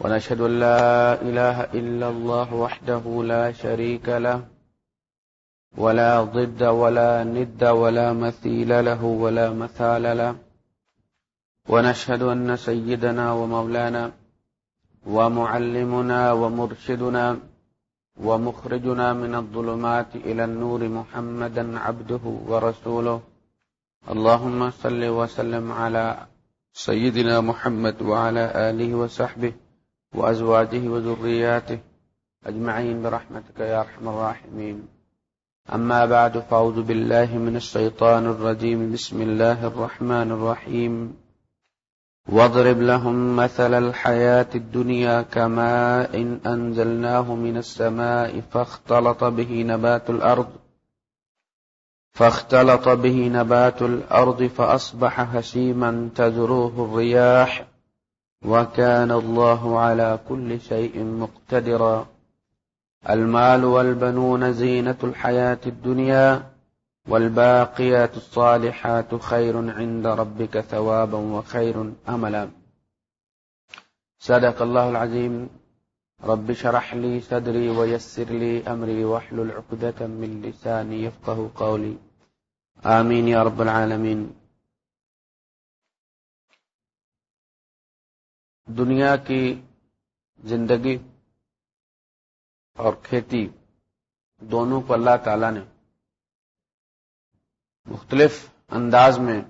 ونشهد أن لا إله إلا الله وحده لا شريك له، ولا ضد ولا ند ولا مثيل له ولا مثال له. ونشهد أن سيدنا ومولانا ومعلمنا ومرشدنا ومخرجنا من الظلمات إلى النور محمدا عبده ورسوله. اللهم صل وسلم على سيدنا محمد وعلى آله وصحبه وأزواجه وذرياته أجمعين برحمتك يا رحم الراحمين. أما بعد، فأعوذ بالله من الشيطان الرجيم. بسم الله الرحمن الرحيم. واضرب لهم مثل الحياة الدنيا كماء إن أنزلناه من السماء فاختلط به نبات الأرض، فاختلط به نبات الأرض فأصبح هشيما تذروه الرياح. وكان الله على كل شيء مقتدرا. المال والبنون زينة الحياة الدنيا، والباقيات الصالحات خير عند ربك ثوابا وخير أملا. صدق الله العظيم. رب شرح لي صدري ويسر لي أمري واحلل عقدة من لساني يفقه قولي. آمين يا رب العالمين. دنیا کی زندگی اور کھیتی دونوں کو اللہ تعالی نے مختلف انداز میں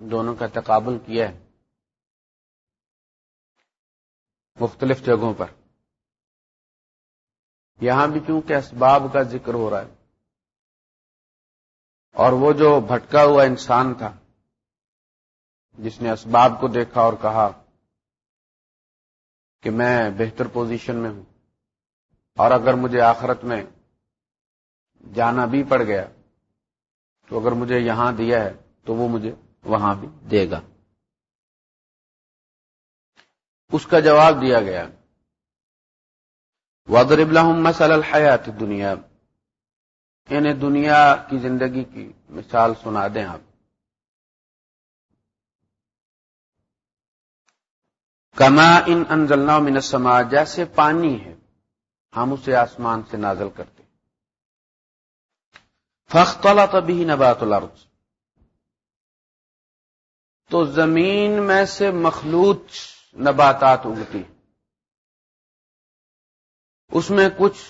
دونوں کا تقابل کیا ہے مختلف جگہوں پر۔ یہاں بھی کیونکہ اسباب کا ذکر ہو رہا ہے اور وہ جو بھٹکا ہوا انسان تھا جس نے اسباب کو دیکھا اور کہا کہ میں بہتر پوزیشن میں ہوں۔ اور اگر مجھے آخرت میں جانا بھی پڑ گیا، تو اگر مجھے یہاں دیا ہے، تو وہ مجھے وہاں بھی دے گا۔ اس کا جواب دیا گیا وادر ابلاحم مسل الحیات دنیا انہیں دنیا کی زندگی کی مثال سنا دیں آپ۔ کما ان انزلنا من السماء، جیسے پانی ہے، ہم اسے آسمان سے نازل کرتے فختلا تبھی نبات الارض۔ تو زمین میں سے مخلوط نباتات اگتی اس میں کچھ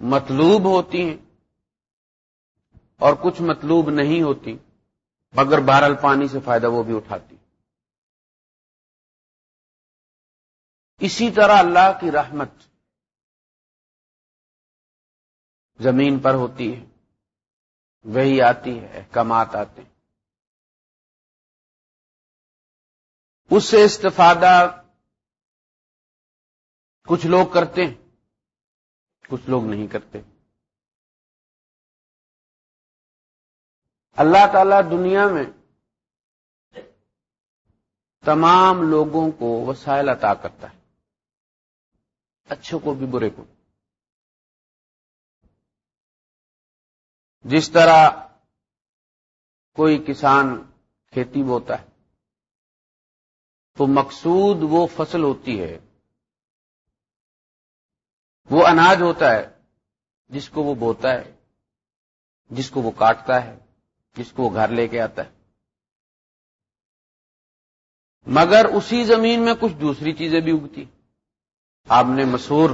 مطلوب ہوتی ہیں اور کچھ مطلوب نہیں ہوتی، مگر بہرل پانی سے فائدہ وہ بھی اٹھاتی اسی طرح اللہ کی رحمت زمین پر ہوتی ہے، وہی آتی ہے احکامات آتے ہیں۔ اس سے استفادہ کچھ لوگ کرتے ہیں، کچھ لوگ نہیں کرتے۔ اللہ تعالی دنیا میں تمام لوگوں کو وسائل عطا کرتا ہے۔ اچھے کو بھی برے کو۔ جس طرح کوئی کسان کھیتی بوتا ہے، تو مقصود وہ فصل ہوتی ہے، وہ اناج ہوتا ہے جس کو وہ بوتا ہے، جس کو وہ کاٹتا ہے، جس کو وہ گھر لے کے آتا ہے۔ مگر اسی زمین میں کچھ دوسری چیزیں بھی اگتی۔ آپ نے مسور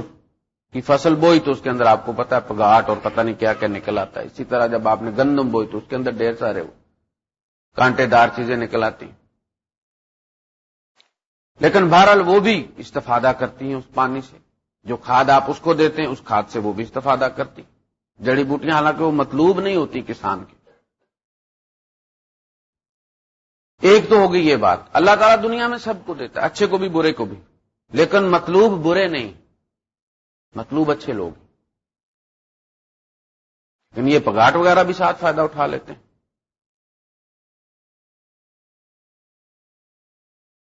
کی فصل بوئی تو اس کے اندر آپ کو پتا ہے پگاٹ اور پتہ نہیں کیا کیا نکل آتا ہے۔ اسی طرح جب آپ نے گندم بوئی تو اس کے اندر ڈھیر سارے وہ کانٹے دار چیزیں نکل آتی ہیں۔ لیکن بہرحال وہ بھی استفادہ کرتی ہیں اس پانی سے۔ جو کھاد آپ اس کو دیتے ہیں، اس کھاد سے وہ بھی استفادہ کرتی جڑی بوٹیاں حالانکہ وہ مطلوب نہیں ہوتی کسان کی ایک تو ہوگی یہ بات۔ اللہ تعالیٰ دنیا میں سب کو دیتا ہے، اچھے کو بھی، برے کو بھی۔ لیکن مطلوب برے نہیں۔ مطلوب اچھے لوگ۔ لیکن یہ پگاٹ وغیرہ بھی ساتھ فائدہ اٹھا لیتے ہیں۔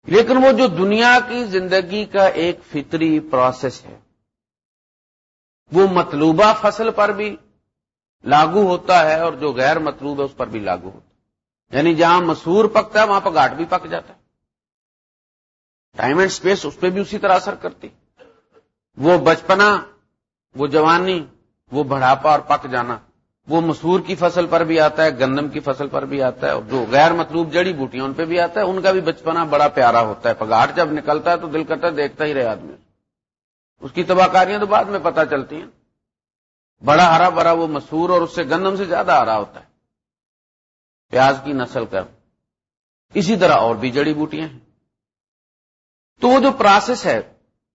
لیکن وہ جو دنیا کی زندگی کا ایک فطری پروسیس ہے، وہ مطلوبہ فصل پر بھی لاگو ہوتا ہے اور جو غیر مطلوب ہے اس پر بھی لاگو ہوتا ہے۔ یعنی جہاں مسور پکتا ہے، وہاں پگاٹ بھی پک جاتا ہے۔ ٹائم اینڈ اسپیس اس پہ بھی اسی طرح اثر کرتی۔ وہ بچپنا، وہ جوانی، وہ بڑھاپا اور پک جانا۔ وہ مسور کی فصل پر بھی آتا ہے، گندم کی فصل پر بھی آتا ہے، اور جو غیر مطلوب جڑی بوٹیاں ان پہ بھی آتا ہے، ان کا بھی بچپنا بڑا پیارا ہوتا ہے۔ پگاٹ جب نکلتا ہے تو دل کرتا ہے دیکھتا ہی رہے آدمی۔ اس کی تباہ کاریاں تو بعد میں پتہ چلتی ہیں۔ بڑا ہرا بھرا وہ مسور اور اس سے گندم سے زیادہ ہرا ہوتا ہے۔ پیاز کی نسل کا۔ اسی طرح اور بھی جڑی بوٹیاں ہیں۔ تو وہ جو پروسیس ہے،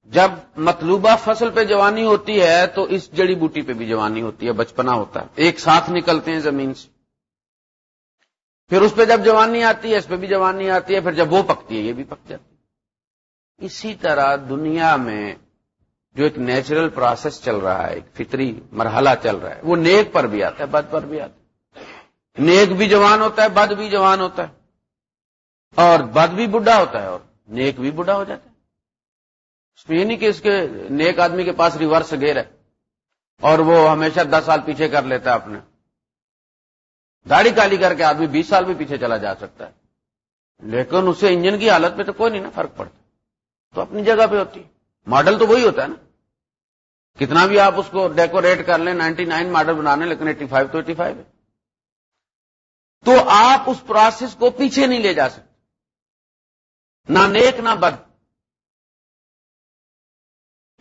جب مطلوبہ فصل پہ جوانی ہوتی ہے، تو اس جڑی بوٹی پہ بھی جوانی ہوتی ہے، بچپنا ہوتا ہے۔ ایک ساتھ نکلتے ہیں زمین سے۔ پھر اس پہ جب جوانی آتی ہے، اس پہ بھی جوانی آتی ہے، پھر جب وہ پکتی ہے، یہ بھی پک جاتی ہے۔ اسی طرح دنیا میں جو ایک نیچرل پروسیس چل رہا ہے، ایک فطری مرحلہ چل رہا ہے، وہ نیک پر بھی آتا ہے، بد پر بھی آتا ہے۔ نیک بھی جوان ہوتا ہے، بد بھی جوان ہوتا ہے۔ اور بد بھی بڈھا ہوتا ہے اور نیک بھی بڈھا ہو جاتا ہے۔ اس میں یہ نہیں کہ اس کے نیک آدمی کے پاس ریورس گیر ہے اور وہ ہمیشہ دس سال پیچھے کر لیتا ہے اپنے داڑھی کالی کر کے آدمی بیس سال بھی پیچھے چلا جا سکتا ہے۔ لیکن اسے انجن کی حالت میں تو کوئی نہیں نا فرق پڑتا۔ تو اپنی جگہ پہ ہوتی۔ ہے ماڈل تو وہی ہوتا ہے نا۔ کتنا بھی آپ اس کو ڈیکوریٹ کر لیں، نائنٹی نائن ماڈل بنانے لیکن ایٹی فائیو تو ایٹی فائیو ہے۔ تو آپ اس پروسیس کو پیچھے نہیں لے جا سکتے۔ نہ نیک نہ بد۔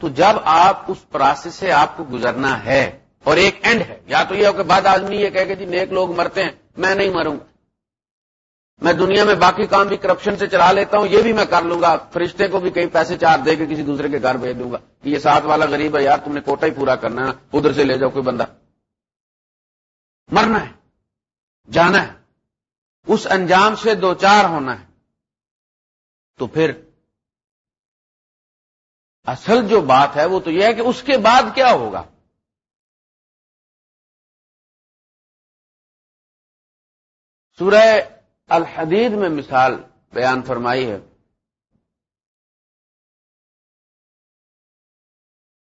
تو جب آپ اس پروسیس سے آپ کو گزرنا ہے اور ایک اینڈ ہے، یا تو یہ ہو کہ بعد آدمی یہ کہ جی نیک لوگ مرتے ہیں، میں نہیں مروں۔ گا میں دنیا میں باقی کام بھی کرپشن سے چلا لیتا ہوں، یہ بھی میں کر لوں گا۔ فرشتے کو بھی کئی پیسے چار دے کے کسی دوسرے کے گھر بھیج دوں گا کہ یہ ساتھ والا غریب ہے یار، تم نے کوٹا ہی پورا کرنا ہے، ادھر سے لے جاؤ کوئی بندہ۔ مرنا ہے، جانا ہے۔ اس انجام سے دو چار ہونا ہے۔ تو پھر اصل جو بات ہے وہ تو یہ ہے کہ اس کے بعد کیا ہوگا؟ سورہ الحدید میں مثال بیان فرمائی ہے۔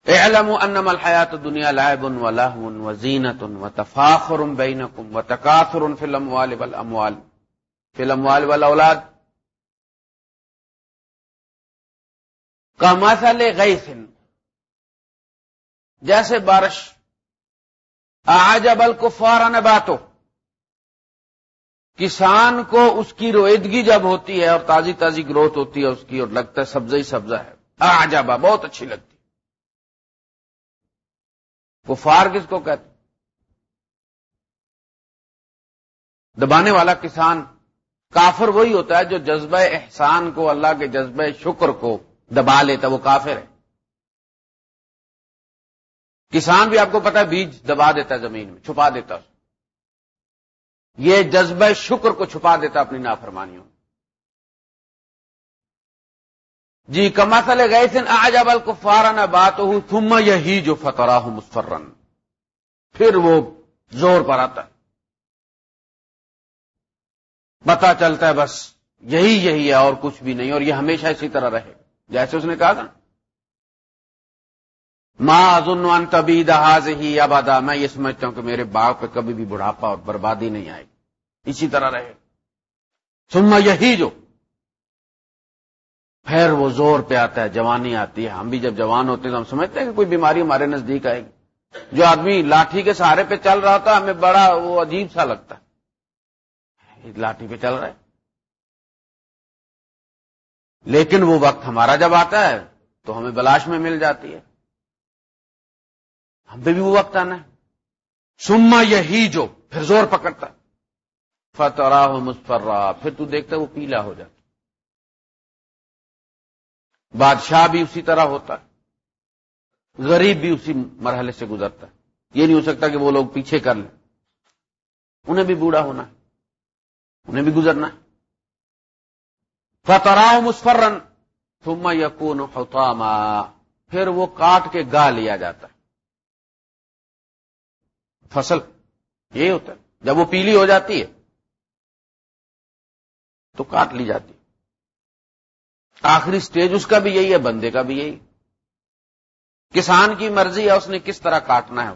اعلم انما الحیات دنیا لعب و لہو و زینت و تفاخر بینکم و تکاثر فی الاموال والاموال۔ فی الاموال والاولاد کا مسل غیثن جیسے بارش آجب الکفار نباتو کسان کو اس کی رویدگی جب ہوتی ہے اور تازی تازی گروتھ ہوتی ہے، اس کی اور لگتا ہے سبزہ ہی سبزہ ہے۔ آجابا بہت اچھی لگتی۔ کفار کس کو کہتے؟ دبانے والا کسان۔ کافر وہی ہوتا ہے جو جذبہ احسان کو، اللہ کے جذبہ شکر کو دبا لیتا وہ کافر ہے۔ کسان بھی آپ کو پتا ہے، بیج دبا دیتا ہے زمین میں، چھپا دیتا یہ جذبہ شکر کو چھپا دیتا اپنی نافرمانیوں جی کما سلے گئے تھے آج ابل کو فارن بات ہوں تم یہی جو فترا ہوں مسفرن پھر وہ زور پر آتا ہے۔ پتا چلتا ہے، بس یہی یہی ہے اور کچھ بھی نہیں، اور یہ ہمیشہ اسی طرح رہے۔ جیسے اس نے کہا تھا۔ ماں تبھی دہاز ہی آبادا میں یہ سمجھتا ہوں کہ میرے باغ پہ کبھی بھی بڑھاپا اور بربادی نہیں آئے گی۔ اسی طرح رہے۔ سما یہی جو پھر وہ زور پہ آتا ہے، جوانی آتی ہے۔ ہم بھی جب جوان ہوتے ہیں تو ہم سمجھتے ہیں کہ کوئی بیماری ہمارے نزدیک آئے گی۔ جو آدمی لاٹھی کے سہارے پہ چل رہا تھا، ہمیں بڑا وہ عجیب سا لگتا۔ ہے لاٹھی پہ چل رہا ہے۔ لیکن وہ وقت ہمارا جب آتا ہے تو ہمیں بلاش میں مل جاتی ہے۔ ہم پہ بھی وہ وقت آنا ہے۔ سما یہی جو پھر زور پکڑتا فتح مسفرا پھر تو دیکھتا وہ پیلا ہو جاتا بادشاہ بھی اسی طرح ہوتا ہے۔ غریب بھی اسی مرحلے سے گزرتا ہے۔ یہ نہیں ہو سکتا کہ وہ لوگ پیچھے کر لیں۔ انہیں بھی بوڑھا ہونا ہے۔ انہیں بھی گزرنا ہے۔ فترا مسفرن، ثم یقون حطاما، پھر وہ کاٹ کے گا لیا جاتا ہے۔ فصل یہی ہوتا ہے، جب وہ پیلی ہو جاتی ہے، تو کاٹ لی جاتی آخری سٹیج اس کا بھی یہی ہے، بندے کا بھی یہی۔ کسان کی مرضی ہے اس نے کس طرح کاٹنا ہے۔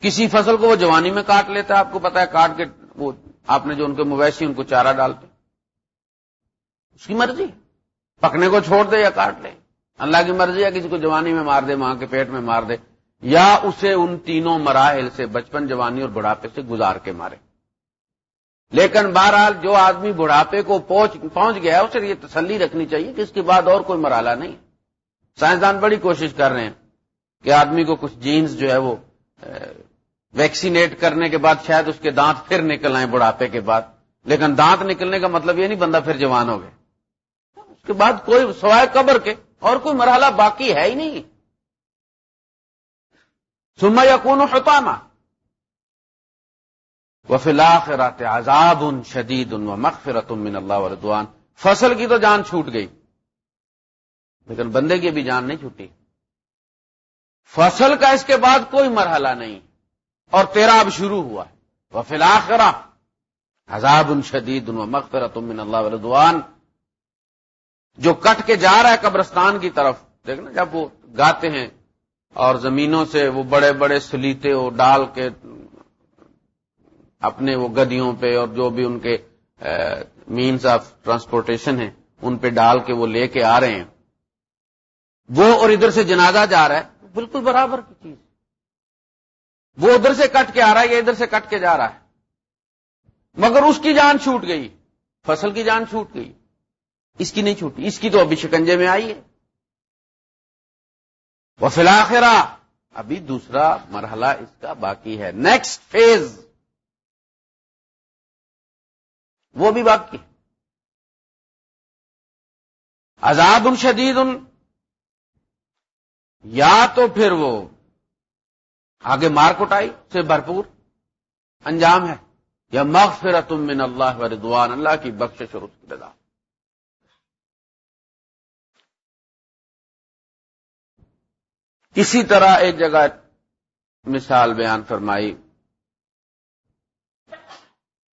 کسی فصل کو وہ جوانی میں کاٹ لیتا ہے، آپ کو پتا ہے، کاٹ کے وہ، آپ نے جو ان کے مویشی، ان کو چارہ ڈالتے اس کی مرضی پکنے کو چھوڑ دے یا کاٹ لے اللہ کی مرضی ہے کسی کو جوانی میں مار دے ماں کے پیٹ میں مار دے یا اسے ان تینوں مراحل سے بچپن جوانی اور بڑھاپے سے گزار کے مارے لیکن بہرحال جو آدمی بڑھاپے کو پہنچ گیا اسے یہ تسلی رکھنی چاہیے کہ اس کے بعد اور کوئی مرحلہ نہیں۔ سائنسدان بڑی کوشش کر رہے ہیں کہ آدمی کو کچھ جینز جو ہے وہ ویکسینیٹ کرنے کے بعد شاید اس کے دانت پھر نکل آئے بڑھاپے کے بعد۔ لیکن دانت نکلنے کا مطلب یہ نہیں بندہ پھر جوان ہو گیا۔ کے بعد کوئی سوائے قبر کے اور کوئی مرحلہ باقی ہے ہی نہیں۔ سما یا کون حتامہ وہ فلاخ رات عذاب ان شدید ان مغفرت من اللہ وردوان فصل کی تو جان چھوٹ گئی، لیکن بندے کی بھی جان نہیں چھوٹی۔ فصل کا اس کے بعد کوئی مرحلہ نہیں، اور تیرا اب شروع ہوا۔ ہے وہ عذاب ان شدید ان مغفرت من اللہ وردوان جو کٹ کے جا رہا ہے قبرستان کی طرف دیکھنا جب وہ گاتے ہیں اور زمینوں سے وہ بڑے بڑے سلیتے وہ ڈال کے اپنے وہ گدیوں پہ اور جو بھی ان کے مینس آف ٹرانسپورٹیشن ہیں ان پہ ڈال کے وہ لے کے آ رہے ہیں۔ وہ اور ادھر سے جنازہ جا رہا ہے۔ بالکل برابر کی چیز۔ وہ ادھر سے کٹ کے آ رہا ہے یا ادھر سے کٹ کے جا رہا ہے۔ مگر اس کی جان چھوٹ گئی۔ فصل کی جان چھوٹ گئی۔ اس کی نہیں چھوٹی، اس کی تو ابھی شکنجے میں آئی ہے۔ وہ فلاخرا ابھی دوسرا مرحلہ اس کا باقی ہے۔ نیکسٹ فیز وہ بھی باقی۔ عذاب شدید۔ یا تو پھر وہ آگے مار کٹائی سے بھرپور انجام ہے۔ یا مغفرت من اللہ و رضوان، اللہ کی بخش اور اس کی رضا۔ اسی طرح ایک جگہ مثال بیان فرمائی۔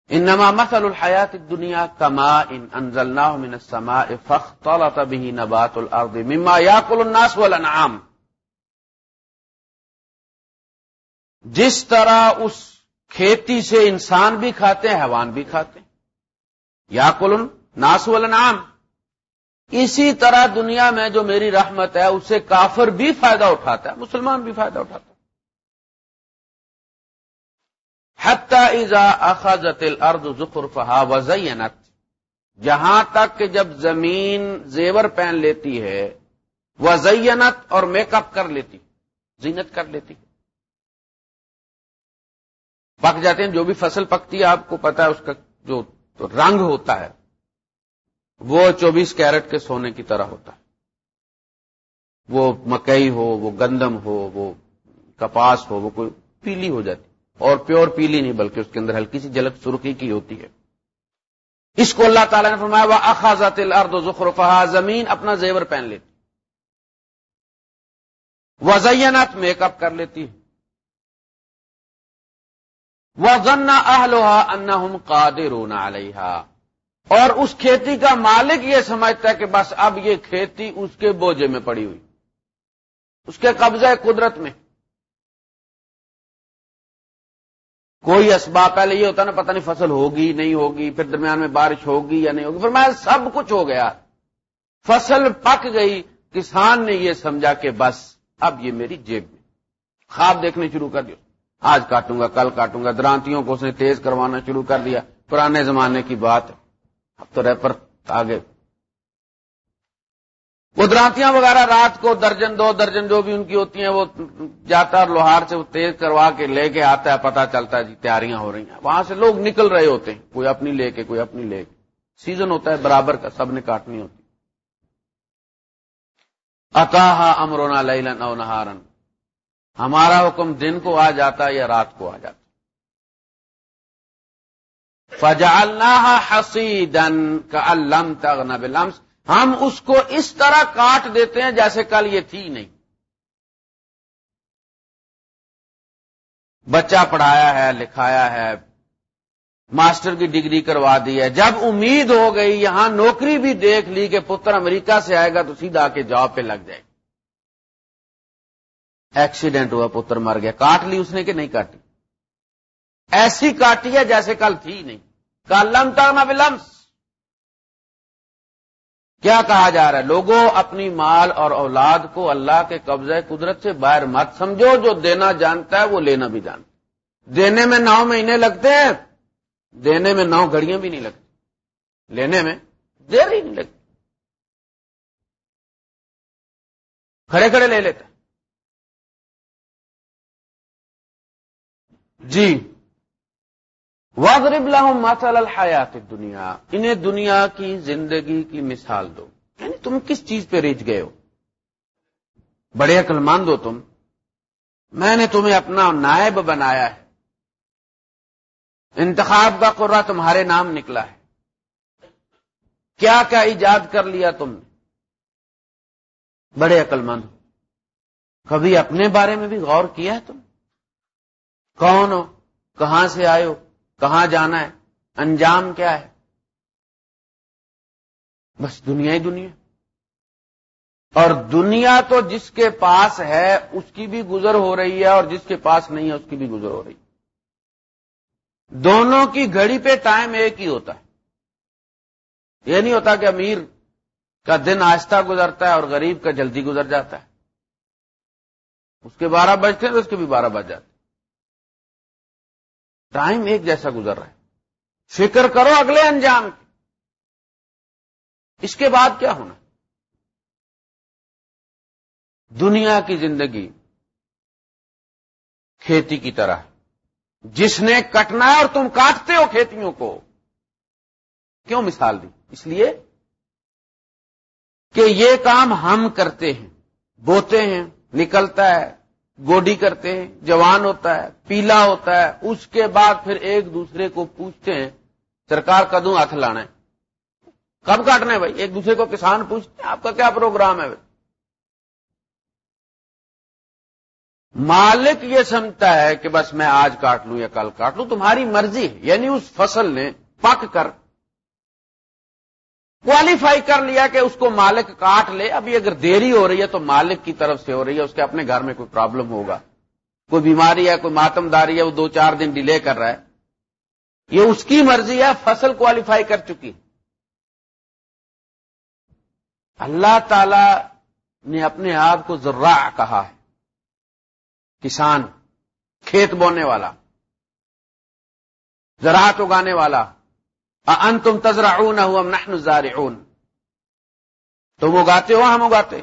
انما مثل الحیات الدنیا کما ان انزلناه من السماء فاختلط به نبات الارض مما ياكل الناس والانعام۔ جس طرح اس کھیتی سے انسان بھی کھاتے ہیں، حیوان بھی کھاتے ہیں۔ یا کل ناس والانعام۔ اسی طرح دنیا میں جو میری رحمت ہے، اسے کافر بھی فائدہ اٹھاتا ہے، مسلمان بھی فائدہ اٹھاتا ہے۔ ایزا اخذت الارض زخرفها وزینت۔ جہاں تک کہ جب زمین زیور پہن لیتی ہے، وزینت اور میک اپ کر لیتی، زینت کر لیتی۔ پک جاتے ہیں، جو بھی فصل پکتی ہے، آپ کو پتا ہے، اس کا جو رنگ ہوتا ہے۔ وہ چوبیس کیرٹ کے سونے کی طرح ہوتا ہے۔ وہ مکئی ہو، وہ گندم ہو، وہ کپاس ہو، وہ کوئی پیلی ہو جاتی۔ اور پیور پیلی نہیں بلکہ اس کے اندر ہلکی سی جلک سرخی کی ہوتی ہے۔ اس کو اللہ تعالیٰ نے فرمایا وہ اخاذات الارض زخرفها، زمین اپنا زیور پہن لیتی۔ وزینات میک اپ کر لیتی۔ وہ ذنا اہلوہا انہم قادرون علیہا اور اس کھیتی کا مالک یہ سمجھتا ہے کہ بس اب یہ کھیتی اس کے بوجھے میں پڑی ہوئی۔ اس کے قبضہ قدرت میں۔ کوئی اسباب، پہلے یہ ہوتا نا، پتہ نہیں فصل ہوگی، نہیں ہوگی، پھر درمیان میں بارش ہوگی یا نہیں ہوگی۔ پھر میں سب کچھ ہو گیا۔ فصل پک گئی۔ کسان نے یہ سمجھا کہ بس اب یہ میری جیب میں۔ خواب دیکھنے شروع کر دیا آج کاٹوں گا، کل کاٹوں گا۔ درانتیوں کو اس نے تیز کروانا شروع کر دیا۔ پرانے زمانے کی بات ہے۔ اب تو ریپر آگے۔ وہ درانتیاں وغیرہ رات کو درجن دو، درجن جو بھی ان کی ہوتی ہیں، وہ جاتا اور لوہار سے وہ تیز کروا کے لے کے آتا ہے پتا چلتا ہے جی تیاریاں ہو رہی ہیں۔ وہاں سے لوگ نکل رہے ہوتے ہیں، کوئی اپنی لے کے، کوئی اپنی لے کے۔ سیزن ہوتا ہے برابر کا، سب نے کاٹنی ہوتی۔ اتاحا امرونا لیلن او نہارن ہمارا حکم دن کو آ جاتا یا رات کو آ جاتا فجالنا حسیدن کا الم تغنب لمس ہم اس کو اس طرح کاٹ دیتے ہیں جیسے کل یہ تھی نہیں۔ بچہ پڑھایا ہے، لکھایا ہے، ماسٹر کی ڈگری کروا دی ہے۔ جب امید ہو گئی، یہاں نوکری بھی دیکھ لی کہ پتر امریکہ سے آئے گا تو سیدھا آ کے جاب پہ لگ جائے۔ ایکسیڈنٹ ہوا، پتر مر گیا۔ کاٹ لی اس نے کہ نہیں کاٹی؟ ایسی کاٹی ہے جیسے کل تھی نہیں۔ کل لم تھا بلمس کیا کہا جا رہا ہے؟ لوگوں، اپنی مال اور اولاد کو اللہ کے قبضے قدرت سے باہر مت سمجھو، جو دینا جانتا ہے وہ لینا بھی جانتا دینے میں نو مہینے لگتے ہیں، دینے میں نو گھڑیاں بھی نہیں لگتی۔ لینے میں دیر ہی نہیں لگتی۔ کھڑے کھڑے لے لیتے جی۔ واضرب لهم مثل الحیات دنیا انہیں دنیا کی زندگی کی مثال دو۔ یعنی تم کس چیز پہ ریچ گئے ہو؟ بڑے عقل مند ہو تم۔ میں نے تمہیں اپنا نائب بنایا ہے۔ انتخاب کا قرہ تمہارے نام نکلا ہے۔ کیا کیا ایجاد کر لیا تم؟ نے بڑے عقل مند۔ کبھی اپنے بارے میں بھی غور کیا ہے تم؟ کون ہو؟ کہاں سے آئے ہو؟ کہاں جانا ہے؟ انجام کیا ہے؟ بس دنیا ہی دنیا۔ اور دنیا تو جس کے پاس ہے، اس کی بھی گزر ہو رہی ہے، اور جس کے پاس نہیں ہے، اس کی بھی گزر ہو رہی ہے۔ دونوں کی گھڑی پہ ٹائم ایک ہی ہوتا ہے۔ یہ نہیں ہوتا کہ امیر کا دن آہستہ گزرتا ہے اور غریب کا جلدی گزر جاتا ہے۔ اس کے بارہ بجتے ہیں تو اس کے بھی بارہ بج جاتے ہیں۔ ٹائم ایک جیسا گزر رہا ہے۔ فکر کرو اگلے انجام کی۔ اس کے بعد کیا ہونا؟ دنیا کی زندگی کھیتی کی طرح۔ جس نے کٹنا ہے اور تم کاٹتے ہو کھیتیوں کو۔ کیوں مثال دی؟ اس لیے کہ یہ کام ہم کرتے ہیں، بوتے ہیں، نکلتا ہے۔ گوڈی کرتے ہیں، جوان ہوتا ہے، پیلا ہوتا ہے، اس کے بعد پھر ایک دوسرے کو پوچھتے ہیں، سرکار کدوں ہاتھ لانا ہے؟ کب کاٹنا ہے بھائی؟ ایک دوسرے کو کسان پوچھتے ہیں، آپ کا کیا پروگرام ہے؟ بھائی مالک یہ سمجھتا ہے کہ بس میں آج کاٹ لوں یا کل کاٹ لوں، تمہاری مرضی ہے یعنی اس فصل نے پک کر کوالیفائی کر لیا کہ اس کو مالک کاٹ لے۔ ابھی اگر دیری ہو رہی ہے تو مالک کی طرف سے ہو رہی ہے، اس کے اپنے گھر میں کوئی پرابلم ہوگا۔ کوئی بیماری ہے، کوئی ماتم داری ہے، وہ دو چار دن ڈیلے کر رہا ہے۔ یہ اس کی مرضی ہے، فصل کوالیفائی کر چکی۔ اللہ تعالی نے اپنے آپ کو ذرا کہا ہے، کسان، کھیت بونے والا، زراعت اگانے والا۔ ان تم ہم نحن زارعون تم اگاتے ہو، ہم اگاتے۔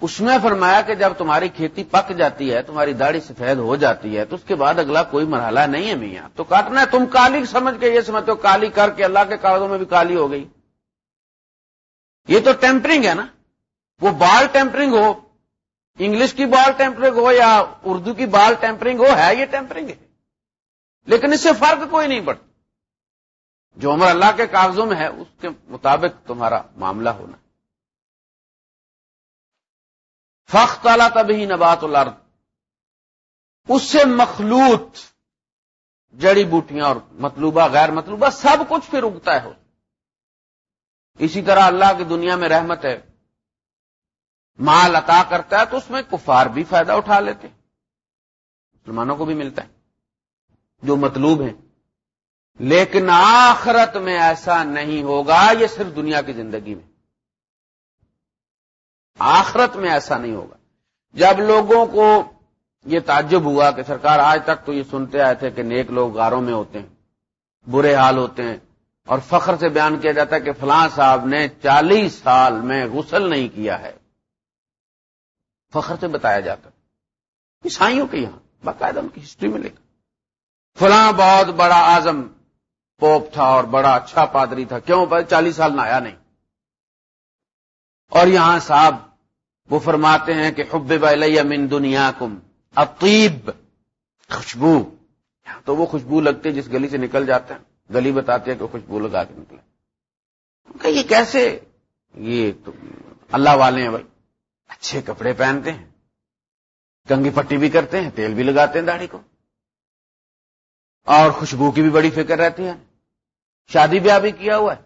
اس میں فرمایا کہ جب تمہاری کھیتی پک جاتی ہے، تمہاری داڑھی سفید ہو جاتی ہے، تو اس کے بعد اگلا کوئی مرحلہ نہیں ہے میاں۔ تو کاٹنا ہے تم کالی سمجھ کے یہ سمجھتے ہو، کالی کر کے اللہ کے کاغذوں میں بھی کالی ہو گئی۔ یہ تو ٹیمپرنگ ہے نا۔ وہ بال ٹیمپرنگ ہو، انگلش کی بال ٹیمپرنگ ہو یا اردو کی بال ٹیمپرنگ ہو، ہے یہ ٹیمپرنگ۔ ہے لیکن اس سے فرق کوئی نہیں پڑتا۔ جو عمر اللہ کے کاغذوں میں ہے، اس کے مطابق تمہارا معاملہ ہونا۔ فخ تالا تبھی نبات الارض۔ اس سے مخلوط جڑی بوٹیاں اور مطلوبہ، غیر مطلوبہ سب کچھ پھر اگتا ہے۔ اسی طرح اللہ کی دنیا میں رحمت ہے۔ مال عطا کرتا ہے تو اس میں کفار بھی فائدہ اٹھا لیتے مسلمانوں کو بھی ملتا ہے۔ جو مطلوب ہیں۔ لیکن آخرت میں ایسا نہیں ہوگا، یہ صرف دنیا کی زندگی میں۔ آخرت میں ایسا نہیں ہوگا۔ جب لوگوں کو یہ تعجب ہوا کہ سرکار آج تک تو یہ سنتے آئے تھے کہ نیک لوگ غاروں میں ہوتے ہیں، برے حال ہوتے ہیں، اور فخر سے بیان کیا جاتا ہے کہ فلاں صاحب نے چالیس سال میں غسل نہیں کیا ہے۔ فخر سے بتایا جاتا عیسائیوں کے یہاں باقاعدہ ان کی ہسٹری میں لکھا۔ فلاں بہت بڑا آزم پوپ تھا اور بڑا اچھا پادری تھا۔ کیوں؟ پر چالیس سال نہ آیا نہیں۔ اور یہاں صاحب وہ فرماتے ہیں کہ حب من دنیا کم اطیب خوشبو تو وہ خوشبو لگتے جس گلی سے نکل جاتے ہیں۔ گلی بتاتے ہیں کہ خوشبو لگا کے نکلے۔ کہ یہ کیسے؟ یہ تو اللہ والے ہیں بھائی۔ اچھے کپڑے پہنتے ہیں۔ کنگی پٹی بھی کرتے ہیں، تیل بھی لگاتے ہیں داڑھی کو۔ اور خوشبو کی بھی بڑی فکر رہتی ہے۔ شادی بیاہ بھی کیا ہوا ہے۔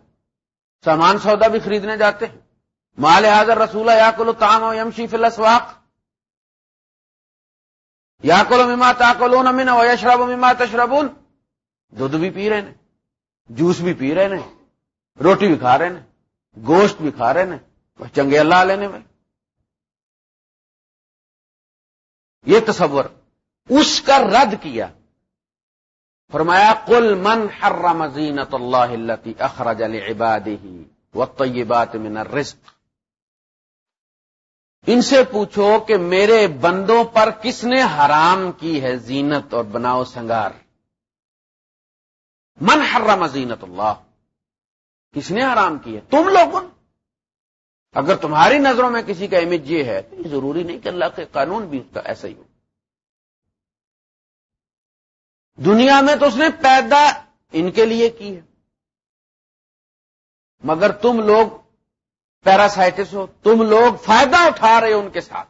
سامان سودا بھی خریدنے جاتے ہیں۔ مال حاضر رسولہ یا کلو تام و یمشی فل اسواق یا کلو مما تاکلون امین و یشرب مما تشربون۔ دودھ بھی پی رہے ہیں۔ جوس بھی پی رہے ہیں۔ روٹی بھی کھا رہے ہیں۔ گوشت بھی کھا رہے ہیں۔ چنگے اللہ لینے میں۔ یہ تصور اس کا رد کیا۔ فرمایا کل من حرم زینت اللہ اخرج لعباده والطیبات من الرزق۔ ان سے پوچھو کہ میرے بندوں پر کس نے حرام کی ہے زینت اور بناؤ سنگار؟ من حرم زینت اللہ۔ کس نے حرام کی ہے؟ تم لوگوں۔ اگر تمہاری نظروں میں کسی کا امیج یہ ہے، تو یہ ضروری نہیں کہ اللہ کے قانون بھی اس کا ایسا ہی ہو۔ دنیا میں تو اس نے پیدا ان کے لیے کی ہے۔ مگر تم لوگ پیراسائٹس ہو، تم لوگ فائدہ اٹھا رہے ہو ان کے ساتھ۔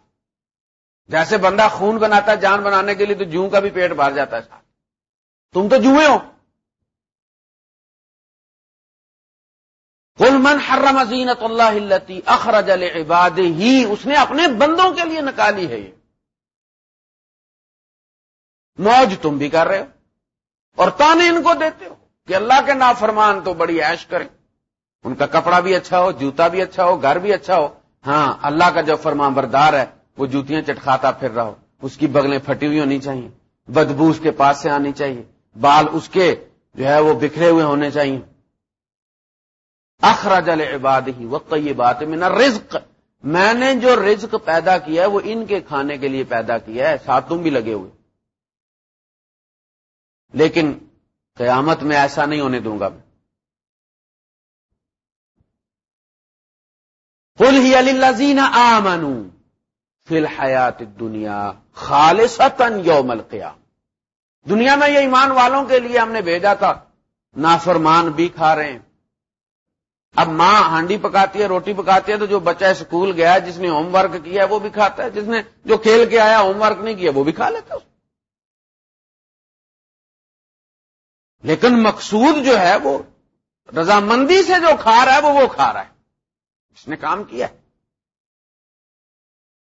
جیسے بندہ خون بناتا ہے، جان بنانے کے لیے تو جوں کا بھی پیٹ بھر جاتا ہے ساتھ۔ تم تو جوئے ہو۔ کل من حرم زینت اللہ اخرج عباد ہی اس نے اپنے بندوں کے لیے نکالی ہے یہ۔ موج تم بھی کر رہے ہو۔ اور تانے ان کو دیتے ہو کہ اللہ کے نافرمان تو بڑی عیش کریں۔ ان کا کپڑا بھی اچھا ہو، جوتا بھی اچھا ہو، گھر بھی اچھا ہو۔ ہاں اللہ کا جو فرمان بردار ہے، وہ جوتیاں چٹکھاتا پھر رہا ہو۔ اس کی بغلیں پھٹی ہوئی ہونی چاہیے۔ بدبو اس کے پاس سے آنی چاہیے۔ بال اس کے جو ہے وہ بکھرے ہوئے ہونے چاہیے۔ اخراج عباد ہی وقت یہ بات ہے رزق میں نے جو رزق پیدا کیا ہے، وہ ان کے کھانے کے لیے پیدا کیا ہے۔ ساتھ تم بھی لگے ہوئے۔ لیکن قیامت میں ایسا نہیں ہونے دوں گا میں۔ فل ہی علی آ منو فی الحیات دنیا خالص یوم القیام دنیا میں یہ ایمان والوں کے لیے ہم نے بھیجا تھا، نافرمان بھی کھا رہے ہیں۔ اب ماں ہانڈی پکاتی ہے، روٹی پکاتی ہے تو جو بچہ اسکول گیا، جس نے ہوم ورک کیا ہے، وہ بھی کھاتا ہے۔ جس نے جو کھیل کے آیا، ہوم ورک نہیں کیا، وہ بھی کھا لیتا ہے۔ لیکن مقصود جو ہے وہ رضامندی سے جو کھا رہا ہے وہ وہ کھا رہا ہے۔ اس نے کام کیا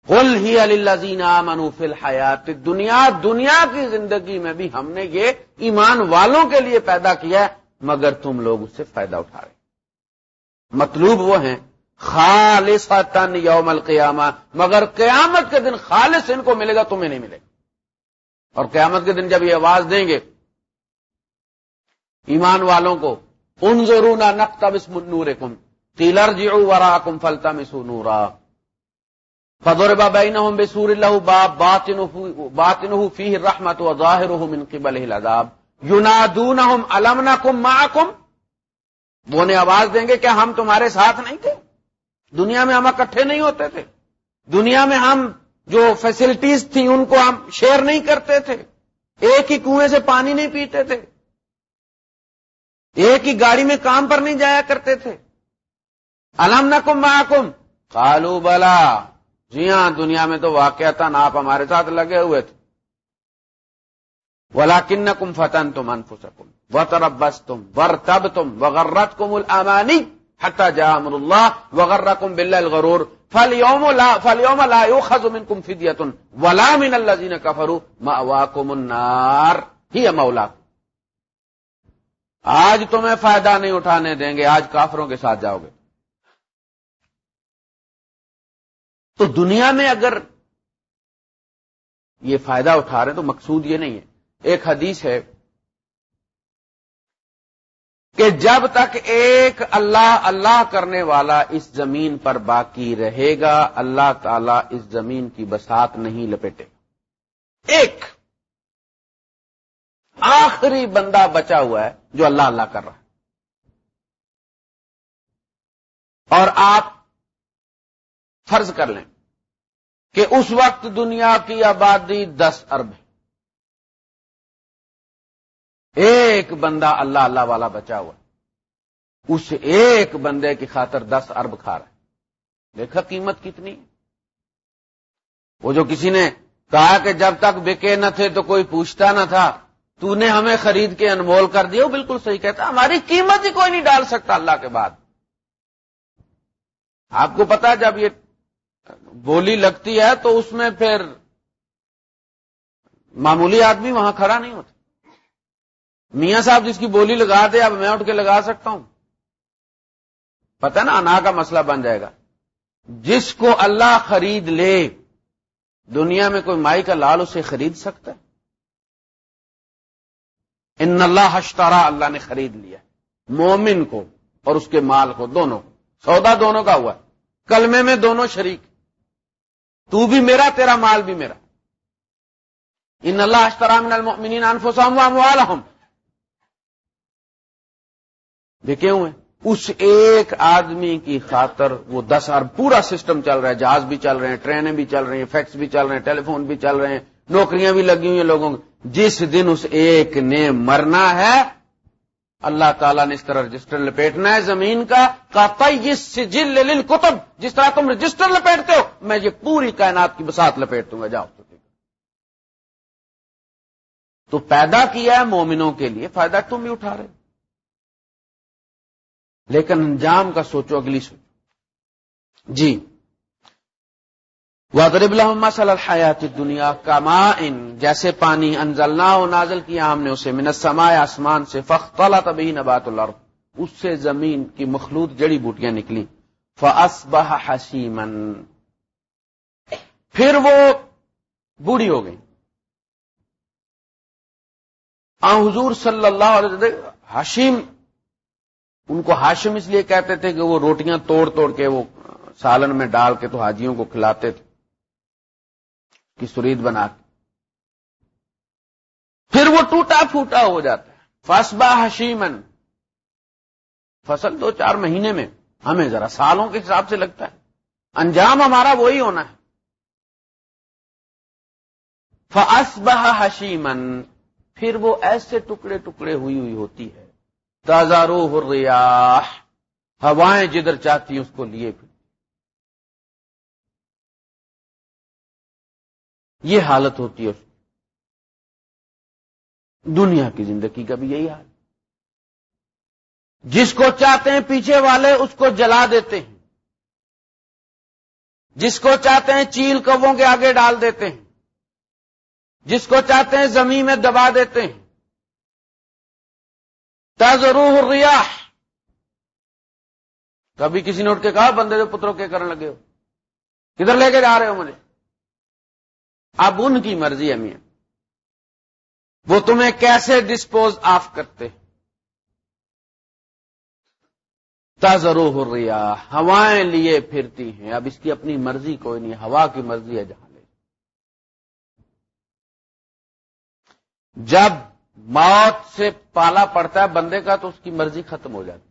کل ہی اللہ منوف الحیات دنیا دنیا کی زندگی میں بھی ہم نے یہ ایمان والوں کے لیے پیدا کیا ہے، مگر تم لوگ اس سے فائدہ اٹھا رہے مطلوب وہ ہیں خالص تن یوم القیامہ، مگر قیامت کے دن خالص ان کو ملے گا، تمہیں نہیں ملے گا۔ اور قیامت کے دن جب یہ آواز دیں گے ایمان والوں کو ان ضرور نقطہ بسم نور کم تیلر جی ورا کم فلتا مسو نورا. فدور بابا بے سور اللہ باب بات فی رحمت و ظاہر من قبل العذاب. یونادون علم کم ما وہ نے آواز دیں گے کہ ہم تمہارے ساتھ نہیں تھے۔ دنیا میں ہم اکٹھے نہیں ہوتے تھے۔ دنیا میں ہم جو فیسلٹیز تھیں ان کو ہم شیئر نہیں کرتے تھے۔ ایک ہی کنویں سے پانی نہیں پیتے تھے۔ ایک ہی گاڑی میں کام پر نہیں جایا کرتے تھے۔ الم نکم محکم کالو بلا۔ جی ہاں دنیا میں تو واقعہ تھا آپ ہمارے ساتھ لگے ہوئے تھے۔ ولا کن کم فتن تم انف سکم و تربس تم ور تب تم وغیرت کم الامانی حتہ جام اللہ وغیرہ کم بل الغرور فلیوم فلیوم لا يؤخذ منكم فدیت ولا من الذين كفروا، مأواكم النار۔ ہی مولا آج تمہیں فائدہ نہیں اٹھانے دیں گے، آج کافروں کے ساتھ جاؤ گے۔ تو دنیا میں اگر یہ فائدہ اٹھا رہے ہیں تو مقصود یہ نہیں ہے۔ ایک حدیث ہے کہ جب تک ایک اللہ اللہ کرنے والا اس زمین پر باقی رہے گا، اللہ تعالی اس زمین کی بسات نہیں لپیٹے۔ ایک آخری بندہ بچا ہوا ہے جو اللہ اللہ کر رہا ہے۔ اور آپ فرض کر لیں کہ اس وقت دنیا کی آبادی دس ارب ہے۔ ایک بندہ اللہ اللہ والا بچا ہوا اس ایک بندے کی خاطر دس ارب کھا رہا ہے۔ دیکھا قیمت کتنی وہ جو کسی نے کہا کہ جب تک بکے نہ تھے تو کوئی پوچھتا نہ تھا۔ تو نے ہمیں خرید کے انمول کر دیا، وہ بالکل صحیح کہتا ہماری قیمت ہی کوئی نہیں ڈال سکتا اللہ کے بعد۔ آپ کو پتا جب یہ بولی لگتی ہے تو اس میں پھر معمولی آدمی وہاں کھڑا نہیں ہوتا۔ میاں صاحب جس کی بولی لگا دے، اب میں اٹھ کے لگا سکتا ہوں۔ پتہ نا، انا کا مسئلہ بن جائے گا۔ جس کو اللہ خرید لے، دنیا میں کوئی مائی کا لال اسے خرید سکتا ہے؟ ان اللہ ہشتارا اللہ نے خرید لیا مومن کو اور اس کے مال کو، دونوں سودا دونوں کا ہوا کلمے میں دونوں شریک۔ تو بھی میرا، تیرا مال بھی میرا۔ ان اللہ اشترا من المؤمنین انفسهم واموالهم دیکھے ہوئے اس ایک آدمی کی خاطر وہ دس ارب پورا سسٹم چل رہا ہے۔ جہاز بھی چل رہے ہیں، ٹرینیں بھی چل رہی ہیں، فیکس بھی چل رہے ہیں ٹیلی فون بھی چل رہے ہیں، نوکریاں بھی لگی ہوئی ہیں لوگوں جس دن اس ایک نے مرنا ہے، اللہ تعالیٰ نے اس طرح رجسٹر لپیٹنا ہے زمین کا جل کتب جس طرح تم رجسٹر لپیٹتے ہو، میں یہ پوری کائنات کی بسات لپیٹ دوں گا، جاؤ تو پیدا کیا ہے مومنوں کے لیے، فائدہ تم بھی اٹھا رہے لیکن انجام کا سوچو، اگلی سوچو۔ جی۔ وادرب الحمد صلی الحیات دنیا کا ان جیسے پانی انزلنا و نازل کیا ہم نے اسے، من السماء، آسمان سے فخ طلا تبھی نبات الارض۔ اس سے زمین کی مخلوط جڑی بوٹیاں نکلی فاسبہ حسیمن پھر وہ بوڑھی ہو گئی۔ آ حضور صلی اللہ علیہ وسلم، حشیم، ان کو ہاشم اس لیے کہتے تھے کہ وہ روٹیاں توڑ توڑ کے وہ سالن میں ڈال کے تو حاجیوں کو کھلاتے تھے۔ کی سرید بنا کے۔ پھر وہ ٹوٹا پھوٹا ہو جاتا ہے۔ فسبا حشیمن فصل دو چار مہینے میں۔ ہمیں ذرا سالوں کے حساب سے لگتا ہے۔ انجام ہمارا وہی ہونا ہے۔ فسبہ حشیمن پھر وہ ایسے ٹکڑے ٹکڑے ہوئی ہوئی ہوتی ہے۔ تازہ روح ریاح ہوائیں جدھر چاہتی ہیں اس کو لیے پھر۔ یہ حالت ہوتی ہے۔ دنیا کی زندگی کا بھی یہی حال۔ جس کو چاہتے ہیں پیچھے والے اس کو جلا دیتے ہیں۔ جس کو چاہتے ہیں چیل کبوں کے آگے ڈال دیتے ہیں۔ جس کو چاہتے ہیں زمین میں دبا دیتے ہیں۔ تضرور ریاح کبھی کسی نے اٹھ کے کہا، بندے پتروں کے کرنے لگے ہو، کدھر لے کے جا رہے ہو مجھے؟ اب ان کی مرضی ہے میاں وہ تمہیں کیسے ڈسپوز آف کرتے؟ تازرو ہو ہوائیں لیے پھرتی ہیں۔ اب اس کی اپنی مرضی کوئی نہیں، ہوا کی مرضی ہے جہاں لے۔ جب موت سے پالا پڑتا ہے بندے کا تو اس کی مرضی ختم ہو جاتی۔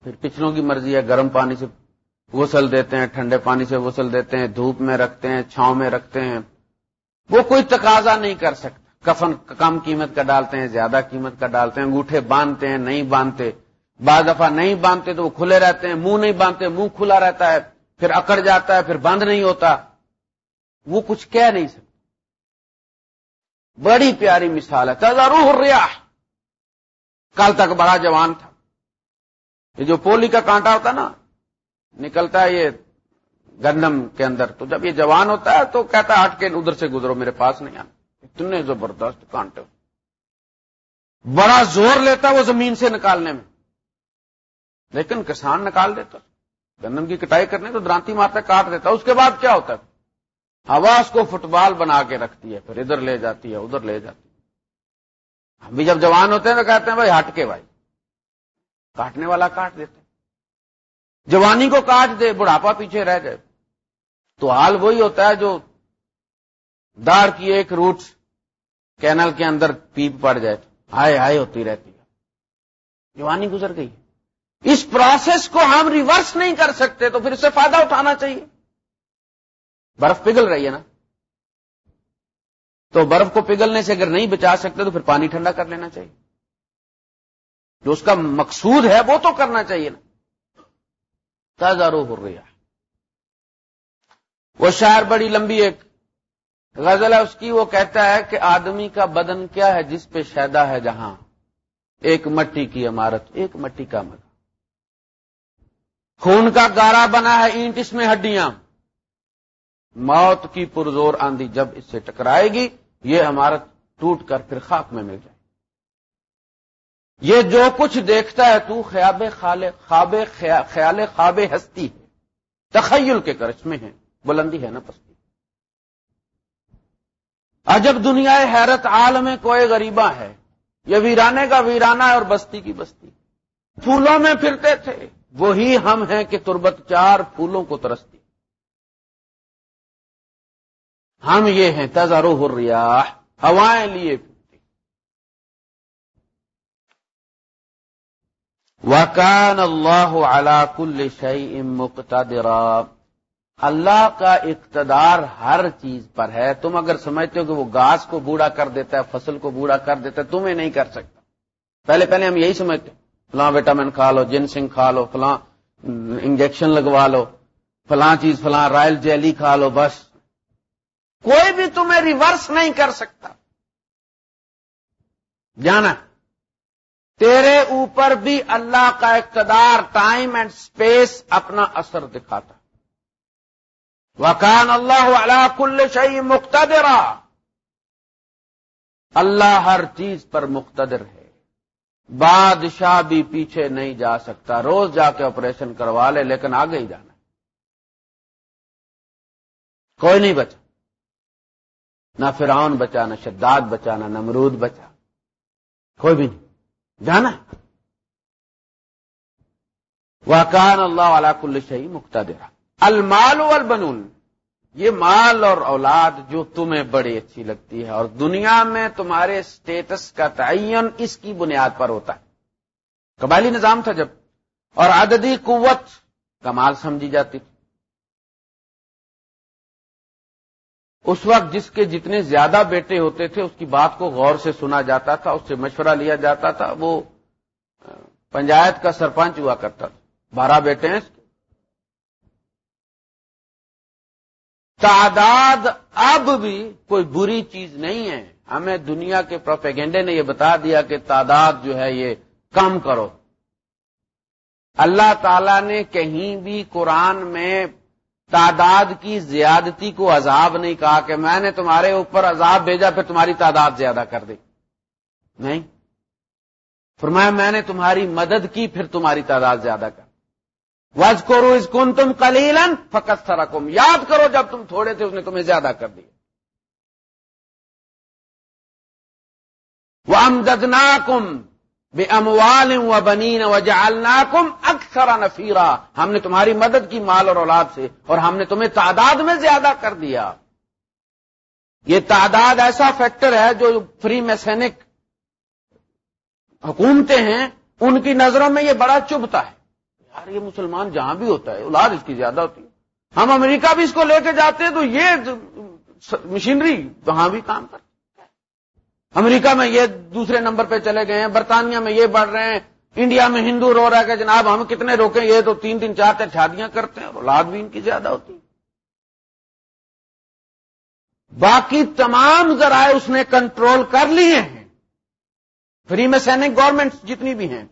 پھر پچھلوں کی مرضی ہے، گرم پانی سے غسل دیتے ہیں، ٹھنڈے پانی سے غسل دیتے ہیں، دھوپ میں رکھتے ہیں، چھاؤں میں رکھتے ہیں۔ وہ کوئی تقاضا نہیں کر سکتا۔ کفن کم قیمت کا ڈالتے ہیں، زیادہ قیمت کا ڈالتے ہیں، انگوٹھے باندھتے ہیں، نہیں باندھتے۔ بعض دفعہ نہیں باندھتے تو وہ کھلے رہتے ہیں، منہ نہیں باندھتے، منہ کھلا رہتا ہے، پھر اکڑ جاتا ہے، پھر بند نہیں ہوتا۔ وہ کچھ کہہ نہیں سکتا۔ بڑی پیاری مثال ہے۔ تازہ روح ریا کل تک بڑا جوان تھا۔ یہ جو پولی کا کانٹا ہوتا نا نکلتا ہے یہ گندم کے اندر۔ تو جب یہ جوان ہوتا ہے تو کہتا ہے، ہٹ کے ادھر سے گزرو، میرے پاس نہیں آنا۔ اتنے زبردست کانٹے۔ بڑا زور لیتا وہ زمین سے نکالنے میں۔ لیکن کسان نکال دیتا۔ گندم کی کٹائی کرنے تو درانتی مارتا، کاٹ دیتا۔ اس کے بعد کیا ہوتا ہے؟ ہوا اس کو فٹ بال بنا کے رکھتی ہے، پھر ادھر لے جاتی ہے، ادھر لے جاتی ہے۔ ہم بھی جب جوان ہوتے ہیں تو کہتے ہیں، بھائی، ہٹ کے بھائی۔ کاٹنے والا کاٹ دیتے جوانی کو کاٹ دے، بڑھاپا پیچھے رہ جائے تو حال وہی ہوتا ہے جو دار کی ایک روٹ کینل کے اندر پیپ پڑ جائے، ہائے ہائے ہوتی رہتی ہے۔ جوانی گزر گئی۔ اس پروسیس کو ہم ریورس نہیں کر سکتے، تو پھر اس سے فائدہ اٹھانا چاہیے۔ برف پگھل رہی ہے نا۔ تو برف کو پگھلنے سے اگر نہیں بچا سکتے، تو پھر پانی ٹھنڈا کر لینا چاہیے۔ جو اس کا مقصود ہے، وہ تو کرنا چاہیے نا۔ تازہ رو ہو رہا وہ شاعر بڑی لمبی ایک غزل ہے، اس کی وہ کہتا ہے کہ آدمی کا بدن کیا ہے، جس پہ شیدا ہے جہاں۔ ایک مٹی کی عمارت، ایک مٹی کا مگر خون کا گارا بنا ہے اینٹ، اس میں ہڈیاں۔ موت کی پرزور آندھی جب اس سے ٹکرائے گی، یہ عمارت ٹوٹ کر پھر خاک میں مل جائے۔ یہ جو کچھ دیکھتا ہے تو خیاب خواب خیال خواب ہستی ہے۔ تخیل کے کرش میں ہے۔ بلندی ہے نا پستی۔ عجب دنیا حیرت عالم میں کوئی غریبہ ہے۔ یہ ویرانے کا ویرانہ ہے اور بستی کی بستی۔ پھولوں میں پھرتے تھے۔ وہی ہم ہیں کہ تربت چار پھولوں کو ترستی۔ ہم یہ ہیں تزارو الریاح ہوائیں لیے وکان اللہ علا کل شعی مقتدرا۔ اللہ کا اقتدار ہر چیز پر ہے۔ تم اگر سمجھتے ہو کہ وہ گاس کو بوڑھا کر دیتا ہے، فصل کو بوڑھا کر دیتا ہے، تمہیں نہیں کر سکتا۔ پہلے پہلے ہم یہی سمجھتے فلاں وٹامن کھا لو، جنسنگ کھا لو، فلاں انجیکشن لگوا لو، فلاں چیز، فلاں رائل جیلی کھا لو، بس۔ کوئی بھی تمہیں ریورس نہیں کر سکتا۔ جانا۔ تیرے اوپر بھی اللہ کا اقتدار ٹائم اینڈ سپیس اپنا اثر دکھاتا۔ وکان اللہ علا کل شہی مقتدرا۔ اللہ ہر چیز پر مقتدر ہے۔ بادشاہ بھی پیچھے نہیں جا سکتا۔ روز جا کے آپریشن کروا لے، لیکن آگے ہی جانا۔ کوئی نہیں بچا۔ نہ فرعون بچا، نہ شداد بچا، نہ نمرود بچا۔ کوئی بھی نہیں۔ جانا وکان اللہ علا کل شہی مقتدرا۔ المال والبنون۔ یہ مال اور اولاد جو تمہیں بڑی اچھی لگتی ہے اور دنیا میں تمہارے اسٹیٹس کا تعین اس کی بنیاد پر ہوتا ہے۔ قبائلی نظام تھا جب۔ اور عددی قوت کمال سمجھی جاتی تھی۔ اس وقت جس کے جتنے زیادہ بیٹے ہوتے تھے، اس کی بات کو غور سے سنا جاتا تھا، اس سے مشورہ لیا جاتا تھا۔ وہ پنچایت کا سرپنچ ہوا کرتا تھا۔ بارہ بیٹے ہیں۔ تعداد اب بھی کوئی بری چیز نہیں ہے۔ ہمیں دنیا کے پروپیگنڈے نے یہ بتا دیا کہ تعداد جو ہے، یہ کم کرو۔ اللہ تعالی نے کہیں بھی قرآن میں تعداد کی زیادتی کو عذاب نہیں کہا کہ میں نے تمہارے اوپر عذاب بھیجا، پھر تمہاری تعداد زیادہ کر دی۔ نہیں۔ فرمایا، میں نے تمہاری مدد کی، پھر تمہاری تعداد زیادہ کر۔ وز کرو اس کن تم کلیلن فقت سرکم یاد کرو، جب تم تھوڑے تھے، اس نے تمہیں زیادہ کر دیا۔ وہ امددنا کم بے اموال و بنین و جالنا کم اکثر نفیرا، ہم نے تمہاری مدد کی مال اور اولاد سے اور ہم نے تمہیں تعداد میں زیادہ کر دیا۔ یہ تعداد ایسا فیکٹر ہے جو فری میسینک حکومتیں ہیں، ان کی نظروں میں یہ بڑا چبھتا ہے۔ یار، یہ مسلمان جہاں بھی ہوتا ہے، اولاد اس کی زیادہ ہوتی ہے۔ ہم امریکہ بھی اس کو لے کے جاتے ہیں تو یہ مشینری وہاں بھی کام کرتے امریکہ میں یہ دوسرے نمبر پہ چلے گئے ہیں، برطانیہ میں یہ بڑھ رہے ہیں انڈیا میں ہندو رو رہا ہے کہ جناب ہم کتنے روکیں، یہ تو تین تین چار تین شادیاں کرتے ہیں اولاد بھی ان کی زیادہ ہوتی باقی تمام ذرائع اس نے کنٹرول کر لیے ہیں۔ فری میں سینک گورنمنٹ جتنی بھی ہیں۔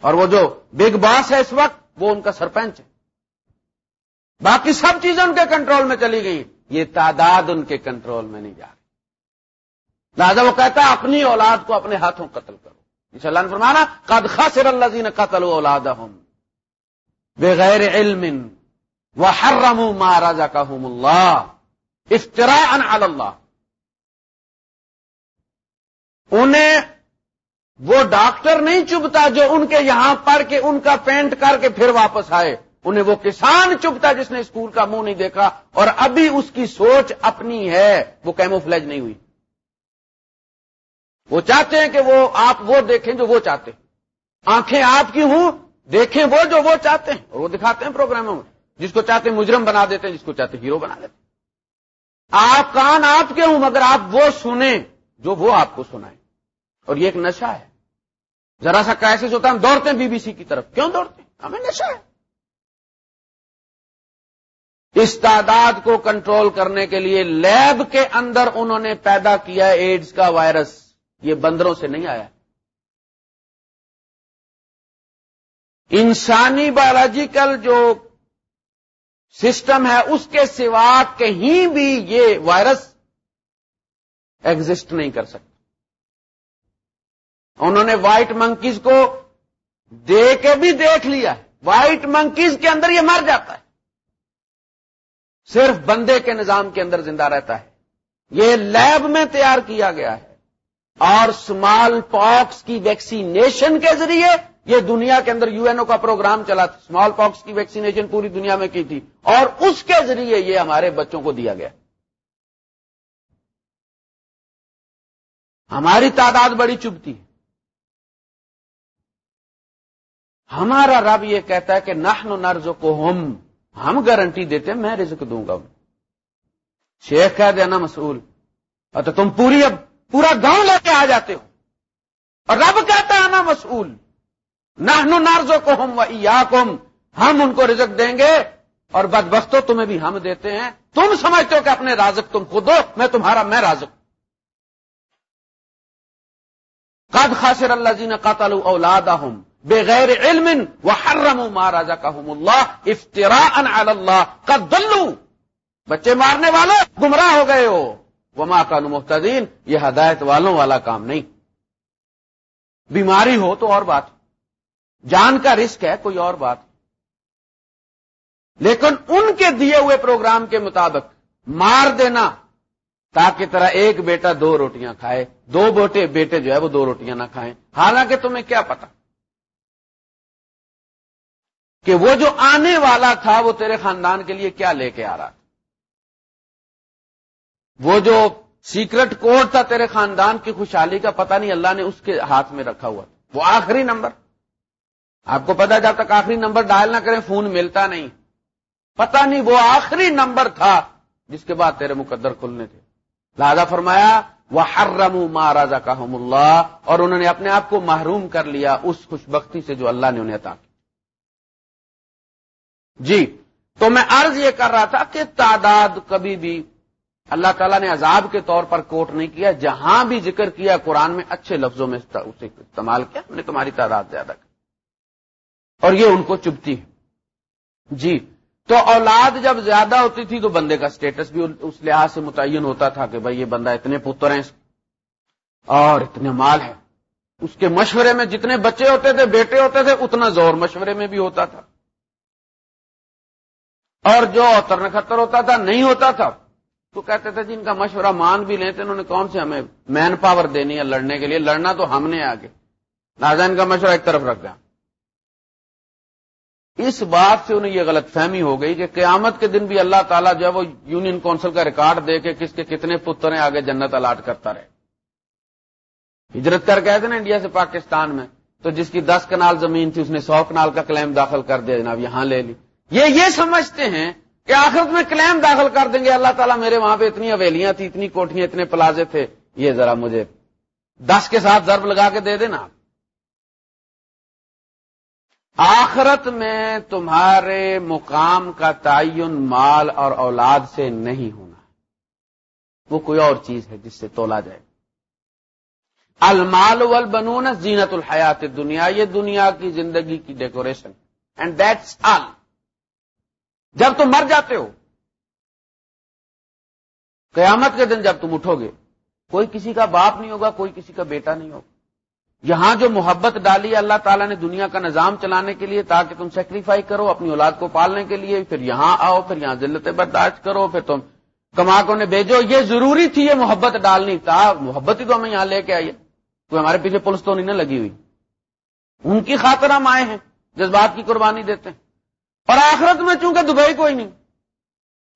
اور وہ جو بگ باس ہے اس وقت، وہ ان کا سرپنچ ہے۔ باقی سب چیزیں ان کے کنٹرول میں چلی گئی۔ یہ تعداد ان کے کنٹرول میں نہیں جا رہی۔ لہٰذا وہ کہتا ہے، اپنی اولاد کو اپنے ہاتھوں قتل کرو۔ اس اللہ نے فرمانا قد خسر اللہ جی قتل اولاد بغیر علم و حرم مہاراجا کا اللہ افطرا ان اللہ انہیں وہ ڈاکٹر نہیں چبتا جو ان کے یہاں پڑھ کے، ان کا پینٹ کر کے پھر واپس آئے۔ انہیں وہ کسان چبتا جس نے اسکول کا منہ نہیں دیکھا اور ابھی اس کی سوچ اپنی ہے، وہ کیمو فلیج نہیں ہوئی۔ وہ چاہتے ہیں کہ وہ آپ وہ دیکھیں جو وہ چاہتے ہیں۔ آنکھیں آپ کی ہوں، دیکھیں وہ جو وہ چاہتے ہیں۔ اور وہ دکھاتے ہیں پروگراموں میں۔ جس کو چاہتے ہیں مجرم بنا دیتے ہیں، جس کو چاہتے ہیں ہیرو بنا دیتے ہیں۔ آپ کان آپ کے ہوں، مگر آپ وہ سنیں جو وہ آپ کو سنائیں اور یہ ایک نشہ ہے۔ ذرا سا کیسے ہوتا ہے، ہم دوڑتے ہیں بی بی سی کی طرف۔ کیوں دوڑتے ہیں؟ ہمیں نشہ ہے۔ اس تعداد کو کنٹرول کرنے کے لیے لیب کے اندر انہوں نے پیدا کیا ایڈز کا وائرس یہ بندروں سے نہیں آیا۔ انسانی بایولوجیکل جو سسٹم ہے، اس کے سوا کہیں بھی یہ وائرس ایگزٹ نہیں کر سکتا۔ انہوں نے وائٹ منکیز کو دے کے بھی دیکھ لیا۔ وائٹ منکیز کے اندر یہ مر جاتا ہے۔ صرف بندے کے نظام کے اندر زندہ رہتا ہے۔ یہ لیب میں تیار کیا گیا ہے۔ اور اسمال پاکس کی ویکسینیشن کے ذریعے یہ دنیا کے اندر یو این او کا پروگرام چلا تھا۔ اسمال پاکس کی ویکسینیشن پوری دنیا میں کی تھی۔ اور اس کے ذریعے یہ ہمارے بچوں کو دیا گیا۔ ہماری تعداد بڑی چبتی ہے ہمارا رب یہ کہتا ہے کہ نحن نرز کو ہم ہم گارنٹی دیتے میں رزق دوں گا۔ شیخ کہہ دینا مسئول تو اچھا تم پوری اب پورا گاؤں لے کے آ جاتے ہو۔ اور رب کہتا ہے نا مسئول۔ نحن نارزو کو ہم و ہم ان کو رزق دیں گے۔ اور بد تمہیں بھی ہم دیتے ہیں۔ تم سمجھتے ہو کہ اپنے رازق تم خود ہو میں تمہارا، میں رازق۔ قد خاصر اللہ جی نے قاتل اولاد بغیر علم و حرم مہاراجا کا اللہ افطرا اللہ۔ کا دلو بچے مارنے والے، گمراہ ہو گئے ہو۔ وہ ماں کا محتدین یہ ہدایت والوں والا کام نہیں۔ بیماری ہو تو اور بات۔ جان کا رسک ہے کوئی اور بات۔ لیکن ان کے دیے ہوئے پروگرام کے مطابق مار دینا، تاکہ طرح ایک بیٹا دو روٹیاں کھائے، دو بوٹے بیٹے جو ہے وہ دو روٹیاں نہ کھائیں۔ حالانکہ تمہیں کیا پتا کہ وہ جو آنے والا تھا وہ تیرے خاندان کے لیے کیا لے کے آ رہا۔ تھا وہ جو سیکرٹ کوڈ تھا تیرے خاندان کی خوشحالی کا، پتہ نہیں اللہ نے اس کے ہاتھ میں رکھا ہوا تھا۔ وہ آخری نمبر۔ آپ کو پتا جب تک آخری نمبر ڈائل نہ کریں، فون ملتا نہیں۔ پتا نہیں وہ آخری نمبر تھا جس کے بعد تیرے مقدر کھلنے تھے۔ لہذا فرمایا وہ ہر رمو مہاراجا کا اللہ اور انہوں نے اپنے آپ کو محروم کر لیا اس خوش بختی سے جو اللہ نے انہیں عطا کی۔ جی تو میں عرض یہ کر رہا تھا کہ تعداد کبھی بھی اللہ تعالیٰ نے عذاب کے طور پر کوٹ نہیں کیا، جہاں بھی ذکر کیا، قرآن میں اچھے لفظوں میں اسے استعمال کیا، ہم نے تمہاری تعداد زیادہ کی۔ اور یہ ان کو چبتی ہے۔ جی۔ تو اولاد جب زیادہ ہوتی تھی تو بندے کا سٹیٹس بھی اس لحاظ سے متعین ہوتا تھا کہ بھائی یہ بندہ اتنے پتر ہیں اور اتنے مال ہے اس کے مشورے میں جتنے بچے ہوتے تھے، بیٹے ہوتے تھے، اتنا زور مشورے میں بھی ہوتا تھا۔ اور جو اوتر نکھتر ہوتا تھا، نہیں ہوتا تھا۔ تو کہتے تھے جن کا مشورہ مان بھی لیتے انہوں نے کون سے ہمیں مین پاور دینی ہے لڑنے کے لیے؟ لڑنا تو ہم نے آگے۔ نازان کا مشورہ ایک طرف رکھ گیا اس بات سے انہیں یہ غلط فہمی ہو گئی کہ قیامت کے دن بھی اللہ تعالیٰ جو ہے وہ یونین کونسل کا ریکارڈ دے کے کس کے کتنے پتر ہیں، آگے جنت الاٹ کرتا رہے۔ ہجرت کر گئے تھے نا انڈیا سے پاکستان میں، تو جس کی دس کنال زمین تھی، اس نے سو کنال کا کلیم داخل کر دیا، جناب یہاں لے لی۔ یہ یہ سمجھتے ہیں کہ آخرت میں کلیم داخل کر دیں گے، اللہ تعالیٰ میرے وہاں پہ اتنی اویلیاں تھی اتنی کوٹیاں اتنے پلازے تھے۔ یہ ذرا مجھے دس کے ساتھ ضرب لگا کے دے دینا۔ آخرت میں تمہارے مقام کا تعین مال اور اولاد سے نہیں ہونا۔ وہ کوئی اور چیز ہے جس سے تولا جائے۔ المال والبنون زینت الحیات دنیا یہ دنیا کی زندگی کی ڈیکوریشن۔ اینڈ دیٹس آل جب تم مر جاتے ہو، قیامت کے دن جب تم اٹھو گے، کوئی کسی کا باپ نہیں ہوگا، کوئی کسی کا بیٹا نہیں ہوگا۔ یہاں جو محبت ڈالی اللہ تعالیٰ نے دنیا کا نظام چلانے کے لیے تاکہ تم سیکریفائی کرو اپنی اولاد کو پالنے کے لیے، پھر یہاں آؤ، پھر یہاں ذلت برداشت کرو، پھر تم کما کو بھیجو۔ یہ ضروری تھی یہ محبت ڈالنی۔ تھا محبت ہی تو ہمیں یہاں لے کے آئیے کوئی ہمارے پیچھے پولیس تو نہیں نہ لگی ہوئی۔ ان کی خاطر ہم آئے ہیں، جذبات کی قربانی دیتے ہیں۔ اور آخرت میں چونکہ دبئی کوئی نہیں،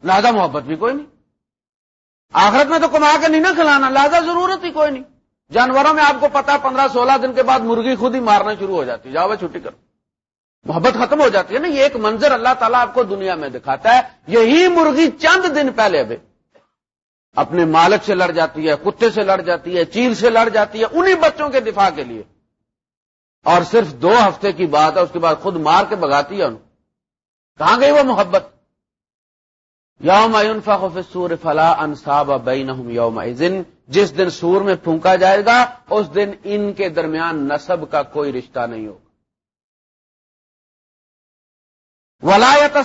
لہذا محبت بھی کوئی نہیں۔ آخرت میں تو کما کے نہیں نہ کھلانا، لہذا ضرورت ہی کوئی نہیں۔ جانوروں میں آپ کو پتا، پندرہ سولہ دن کے بعد مرغی خود ہی مارنا شروع ہو جاتی ہے۔ جاؤ چھٹی کرو۔ محبت ختم ہو جاتی ہے نا، یہ ایک منظر اللہ تعالیٰ آپ کو دنیا میں دکھاتا ہے۔ یہی مرغی چند دن پہلے ابھی اپنے مالک سے لڑ جاتی ہے، کتے سے لڑ جاتی ہے، چیل سے لڑ جاتی ہے، انہی بچوں کے دفاع کے لیے۔ اور صرف دو ہفتے کی بات ہے، اس کے بعد خود مار کے بگاتی ہے ان کہاں گئی وہ محبت؟ یوم فخ سور فلا انصاب بین یوم جس دن سور میں پھونکا جائے گا، اس دن ان کے درمیان نصب کا کوئی رشتہ نہیں ہوگا۔ ولایت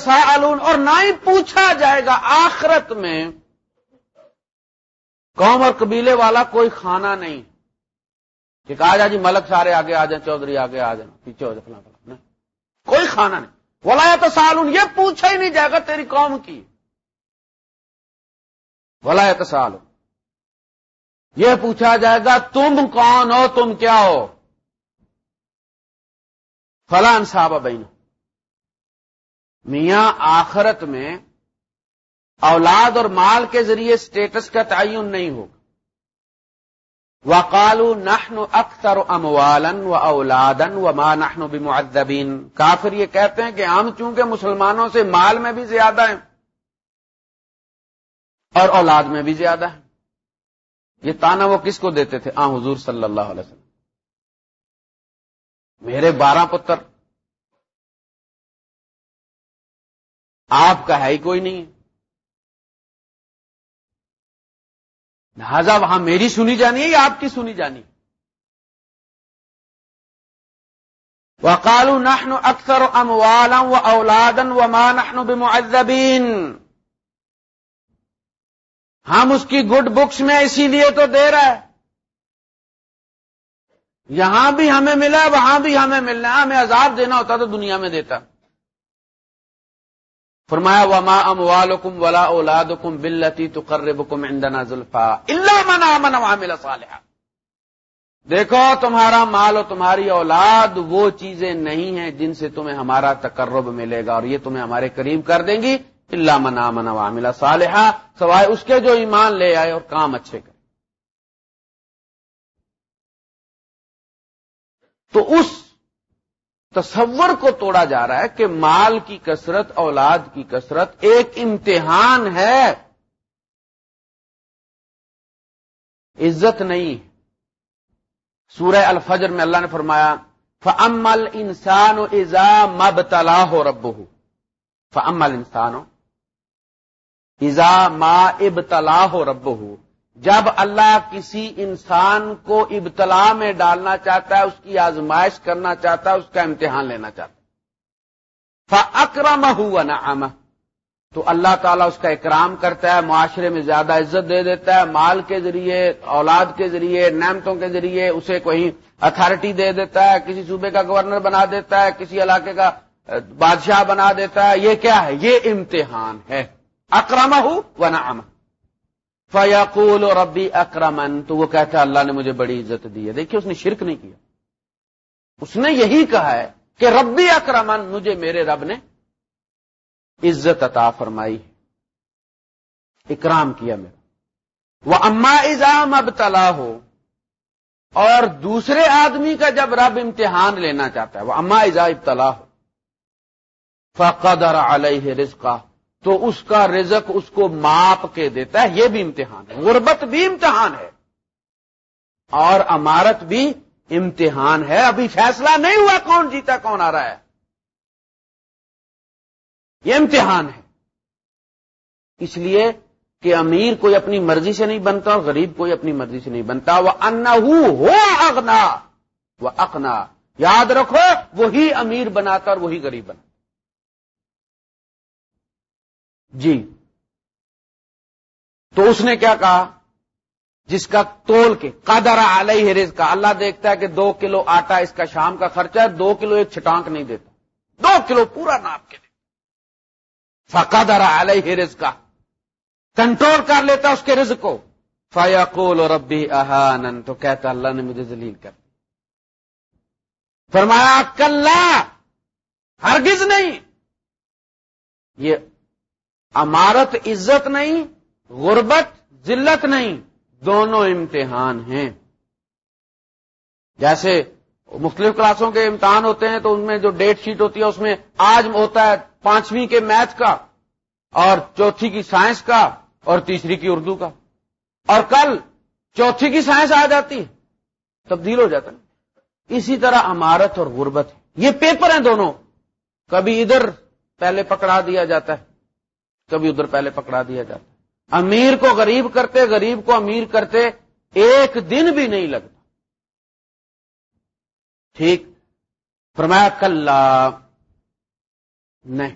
اور نہ ہی پوچھا جائے گا آخرت میں، قوم اور قبیلے والا کوئی کھانا نہیں۔ کہ کہا جا جی ملک سارے آگے آ جائیں، چودھری آگے آ جائیں، پیچھے ہو جائے فلاں فلاں کوئی کھانا نہیں۔ ولایت سالون یہ پوچھا ہی نہیں جائے گا تیری قوم کی۔ ولایت سالون یہ پوچھا جائے گا، تم کون ہو؟ تم کیا ہو؟ فلان صاحب بہن میاں، آخرت میں اولاد اور مال کے ذریعے اسٹیٹس کا تعین نہیں ہوگا۔ وقالو نحن اکثر اموالن و اولادن و ما نحن بمعذبین۔ کافر یہ کہتے ہیں کہ ہم چونکہ مسلمانوں سے مال میں بھی زیادہ ہیں اور اولاد میں بھی زیادہ ہیں۔ یہ تانا وہ کس کو دیتے تھے؟ آ حضور صلی اللہ علیہ وسلم۔ میرے بارہ پتر۔ آپ کا ہے ہی کوئی نہیں۔ لہذا وہاں میری سنی جانی ہے یا آپ کی سنی جانی وقالو نحن اکثر اموالا و اولادا و ما نحن بمعذبین۔ ہم اس کی گڈ بکس میں اسی لیے تو دے رہا ہے یہاں بھی ہمیں ملا، وہاں بھی ہمیں ملنا ہے۔ ہمیں عذاب دینا ہوتا تو دنیا میں دیتا۔ فرمایا، وما ام والم ولا اولاد کم بلتی تو قرب اندنا ذلفا اللہ دیکھو، تمہارا مال و تمہاری اولاد وہ چیزیں نہیں ہیں جن سے تمہیں ہمارا تقرب ملے گا اور یہ تمہیں ہمارے قریب کر دیں گی۔ اللہ منا من عامل صالحہ سوائے اس کے جو ایمان لے آئے اور کام اچھے کرے۔ تو اس تصور کو توڑا جا رہا ہے کہ مال کی کثرت، اولاد کی کثرت ایک امتحان ہے۔ عزت نہیں۔ سورہ الفجر میں اللہ نے فرمایا فمل انسان و ایزا مب تلا ہو رب ہو فمل انسان ہو ایزا ما ابتلا ہو رب ہو جب اللہ کسی انسان کو ابتلا میں ڈالنا چاہتا ہے، اس کی آزمائش کرنا چاہتا ہے، اس کا امتحان لینا چاہتا ہے۔ اکرم ہوا نا تو اللہ تعالیٰ اس کا اکرام کرتا ہے، معاشرے میں زیادہ عزت دے دیتا ہے، مال کے ذریعے، اولاد کے ذریعے، نعمتوں کے ذریعے اسے کوئی اتارٹی دے دیتا ہے، کسی صوبے کا گورنر بنا دیتا ہے، کسی علاقے کا بادشاہ بنا دیتا ہے۔ یہ کیا ہے؟ یہ امتحان ہے۔ اکرم ہو و نعمہ فیاقول اور ربی اکرمن تو وہ کہتا ہے، اللہ نے مجھے بڑی عزت دی ہے۔ دیکھیے، اس نے شرک نہیں کیا۔ اس نے یہی کہا ہے کہ ربی اکرمن، مجھے میرے رب نے عزت عطا فرمائی ہے۔ اکرام کیا میرا وہ اما ایزام اب تلا ہو اور دوسرے آدمی کا جب رب امتحان لینا چاہتا ہے وہ اما ایزا ابتلا ہو فقدر علیہ رزقہ تو اس کا رزق اس کو ماپ کے دیتا ہے، یہ بھی امتحان ہے۔ غربت بھی امتحان ہے۔ اور امارت بھی امتحان ہے۔ ابھی فیصلہ نہیں ہوا کون جیتا، کون آ رہا ہے۔ یہ امتحان ہے۔ اس لیے کہ امیر کوئی اپنی مرضی سے نہیں بنتا اور غریب کوئی اپنی مرضی سے نہیں بنتا۔ وہ انا ہو اگنا وہ اقنا یاد رکھو، وہی امیر بناتا اور وہی غریب بناتا۔ جی۔ تو اس نے کیا کہا؟ جس کا تول کے، قدر علیہ رز کا اللہ دیکھتا ہے کہ دو کلو آٹا اس کا شام کا خرچہ ہے، دو کلو ایک چھٹانک نہیں دیتا۔ دو کلو پورا ناپ کے دیتا۔ فقدر علیہ رز کا کنٹرول کر لیتا اس کے رز کو۔ فیاقول اور ربی احانن تو کہتا اللہ نے مجھے ذلیل کر فرمایا کل ہرگز نہیں۔ یہ امارت عزت نہیں، غربت ذلت نہیں، دونوں امتحان ہیں۔ جیسے مختلف کلاسوں کے امتحان ہوتے ہیں تو ان میں جو ڈیٹ شیٹ ہوتی ہے، اس میں آج ہوتا ہے پانچویں کے میتھ کا اور چوتھی کی سائنس کا اور تیسری کی اردو کا۔ اور کل چوتھی کی سائنس آ جاتی ہے، تبدیل ہو جاتا ہے۔ اسی طرح امارت اور غربت یہ پیپر ہیں دونوں۔ کبھی ادھر پہلے پکڑا دیا جاتا ہے کبھی ادھر پہلے پکڑا دیا جاتا امیر کو غریب کرتے، غریب کو امیر کرتے، ایک دن بھی نہیں لگتا۔ ٹھیک؟ فرمایا کل نہیں۔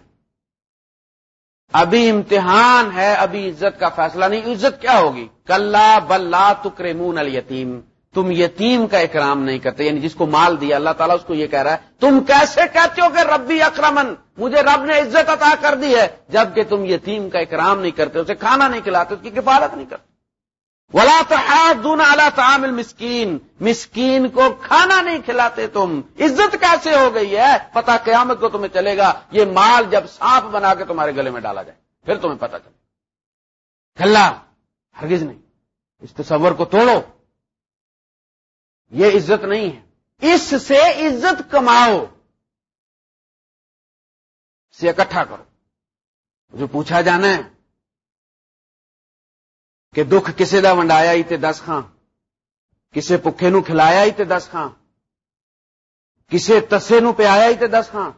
ابھی امتحان ہے، ابھی عزت کا فیصلہ نہیں۔ عزت کیا ہوگی؟ کل بلا تکرے مون یتیم تم یتیم کا اکرام نہیں کرتے یعنی جس کو مال دیا، اللہ تعالیٰ اس کو یہ کہہ رہا ہے، تم کیسے کہتے ہو کہ ربی اکرمن؟ مجھے رب نے عزت عطا کر دی ہے، جبکہ تم یتیم کا اکرام نہیں کرتے، اسے کھانا نہیں کھلاتے، اس کی کفالت نہیں کرتے۔ ولا تو دون تعامل مسکین مسکین کو کھانا نہیں کھلاتے تم۔ عزت کیسے ہو گئی ہے؟ پتا قیامت کو تمہیں چلے گا، یہ مال جب سانپ بنا کے تمہارے گلے میں ڈالا جائے، پھر تمہیں پتا چلے کھلا، ہرگز نہیں۔ اس تصور کو توڑو۔ یہ عزت نہیں ہے۔ اس سے عزت کماؤ۔ سے اکٹھا کرو۔ جو پوچھا جانا ہے کہ دکھ کسے دا ونڈایا ہی تے دس خاں کسے پکھے نو کھلایا ہی تے دس خاں کسے تسے نو پیایا ہی تے دس خاں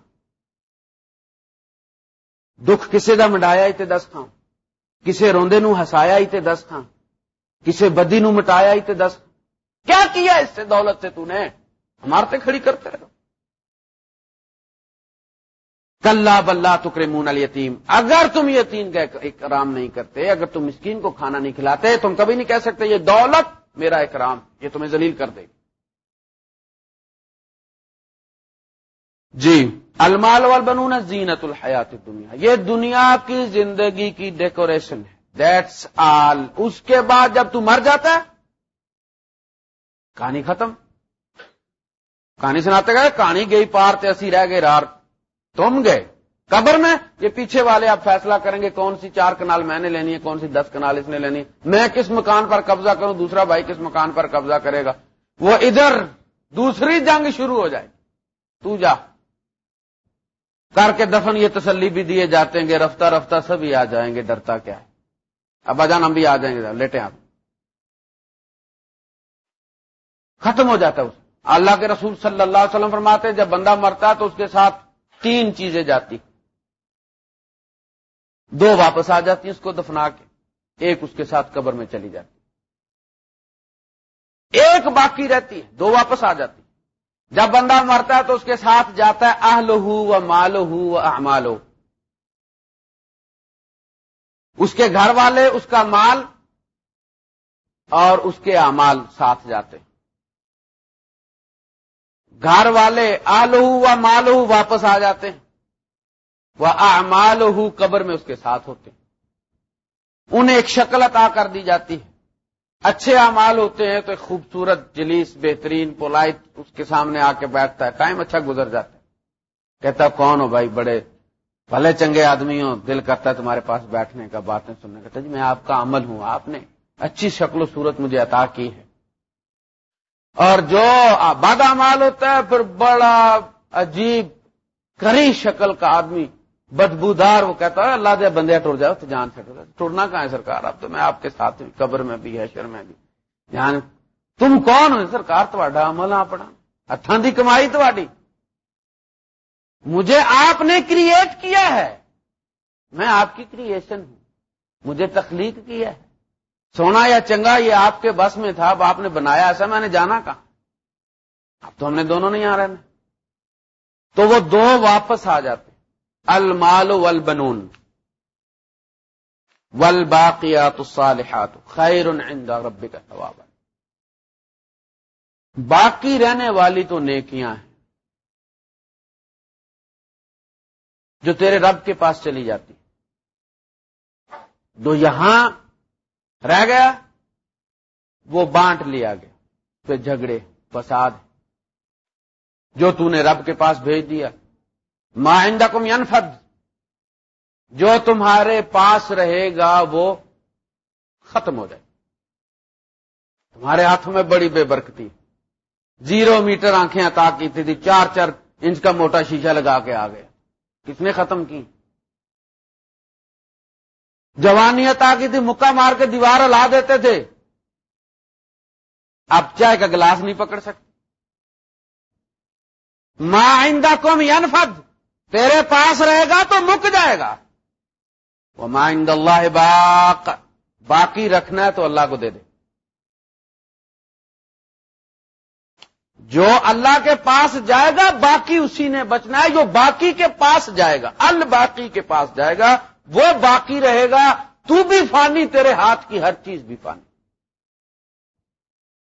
دکھ کسے دا منڈایا ہی تے دس خاں کسے روندے نو ہسایا ہی تے دس خاں کسے بدی نو مٹایا ہی تے دس کیا کیا اس سے دولت سے تو نے؟ ہمارتے کھڑی کرتے رہو۔ کلّا بلّہ تکرے مون یتیم اگر تم یتیم کا اکرام نہیں کرتے، اگر تم مسکین کو کھانا نہیں کھلاتے، تم کبھی نہیں کہہ سکتے یہ دولت میرا اکرام، یہ تمہیں ذلیل کر دے جی المال والبنون زینت الحیات دنیا یہ دنیا کی زندگی کی ڈیکوریشن ہے۔ دیٹس آل اس کے بعد جب تو مر جاتا ہے کہانی ختم۔ کہانی سناتے گئے، کہانی گئی پار تے اسی رہ گئے رار۔ تم گئے۔ قبر میں یہ پیچھے والے آپ فیصلہ کریں گے کون سی چار کنال میں نے لینی ہے، کون سی دس کنال اس نے لینی ہے۔ میں کس مکان پر قبضہ کروں، دوسرا بھائی کس مکان پر قبضہ کرے گا۔ وہ ادھر، دوسری جنگ شروع ہو جائے۔ تو جا۔ کر کے دفن یہ تسلی بھی دیے جاتے ہیں گے، رفتہ رفتہ سبھی آ جائیں گے، ڈرتا کیا ہے۔ ابا جان، ہم بھی آ جائیں گے، لیٹے آپ۔ ختم ہو جاتا ہے اس اللہ کے رسول صلی اللہ علیہ وسلم فرماتے جب بندہ مرتا ہے تو اس کے ساتھ تین چیزیں جاتی۔ دو واپس آ جاتی اس کو دفنا کے، ایک اس کے ساتھ قبر میں چلی جاتی۔ ایک باقی رہتی ہے، دو واپس آ جاتی۔ جب بندہ مرتا ہے تو اس کے ساتھ جاتا ہے اہل ہو و مال ہو و احمالو اس کے گھر والے، اس کا مال اور اس کے امال ساتھ جاتے۔ ہیں گھر والے آلو و مالو واپس آ جاتے ہیں۔ وہ آمال قبر میں اس کے ساتھ ہوتے ہیں۔ انہیں ایک شکل عطا کر دی جاتی ہے۔ اچھے اعمال ہوتے ہیں تو ایک خوبصورت، جلیس، بہترین، پولائٹ اس کے سامنے آ کے بیٹھتا ہے۔ ٹائم اچھا گزر جاتا ہے۔ کہتا کون ہو بھائی، بڑے، بھلے چنگے آدمی ہو دل کرتا ہے تمہارے پاس بیٹھنے کا، باتیں سننے کا۔ جی میں آپ کا عمل ہوں۔ آپ نے اچھی شکل و صورت مجھے عطا کی ہے۔ اور جو بادامال ہوتا ہے، پھر بڑا عجیب کری شکل کا آدمی، بدبودار وہ کہتا ہے، اللہ دے بندے ٹر جاؤ، تو جان سکتا ٹرنا کہاں ہے سرکار؟ اب تو میں آپ کے ساتھ قبر میں بھی ہے شر میں بھی۔ جان، تم کون ہو؟ سرکار تھوڑا عمل اپنا۔ ہاتھوں کی کمائی تھی مجھے آپ نے کریٹ کیا ہے۔ میں آپ کی کریشن ہوں۔ مجھے تخلیق کیا ہے۔ سونا یا چنگا یہ آپ کے بس میں تھا، اب آپ نے بنایا ایسا، میں نے جانا کہا اب تو ہم نے دونوں نہیں آ رہے۔ تو وہ دو واپس آ جاتے۔ المال والبنون والباقیات الصالحات خیر عند ربک ثوابا۔ باقی رہنے والی تو نیکیاں ہیں۔ جو تیرے رب کے پاس چلی جاتی۔ جو یہاں رہ گیا؟ وہ بانٹ لیا گیا پھر جھگڑے، فساد۔ جو تو نے رب کے پاس بھیج دیا۔ ماہندکم ینفد جو تمہارے پاس رہے گا وہ ختم ہو جائے۔ تمہارے ہاتھوں میں بڑی بے برکتی۔ زیرو میٹر آنکھیں عطا کی تھی چار چار انچ کا موٹا شیشہ لگا کے آ گیا کس نے ختم کی؟ جوانی عطا کی تھی، مکہ مار کے دیوار ہلا دیتے تھے۔ اب چائے کا گلاس نہیں پکڑ سکتے؟ ماں آئندہ قوم ینفد، تیرے پاس رہے گا تو مک جائے گا۔ وہ مائند اللہ باق، باقی رکھنا ہے تو اللہ کو دے دے۔ جو اللہ کے پاس جائے گا، باقی اسی نے بچنا ہے۔ جو باقی کے پاس جائے گا، الباقی کے پاس جائے گا وہ باقی رہے گا، تو بھی فانی، تیرے ہاتھ کی ہر چیز بھی فانی۔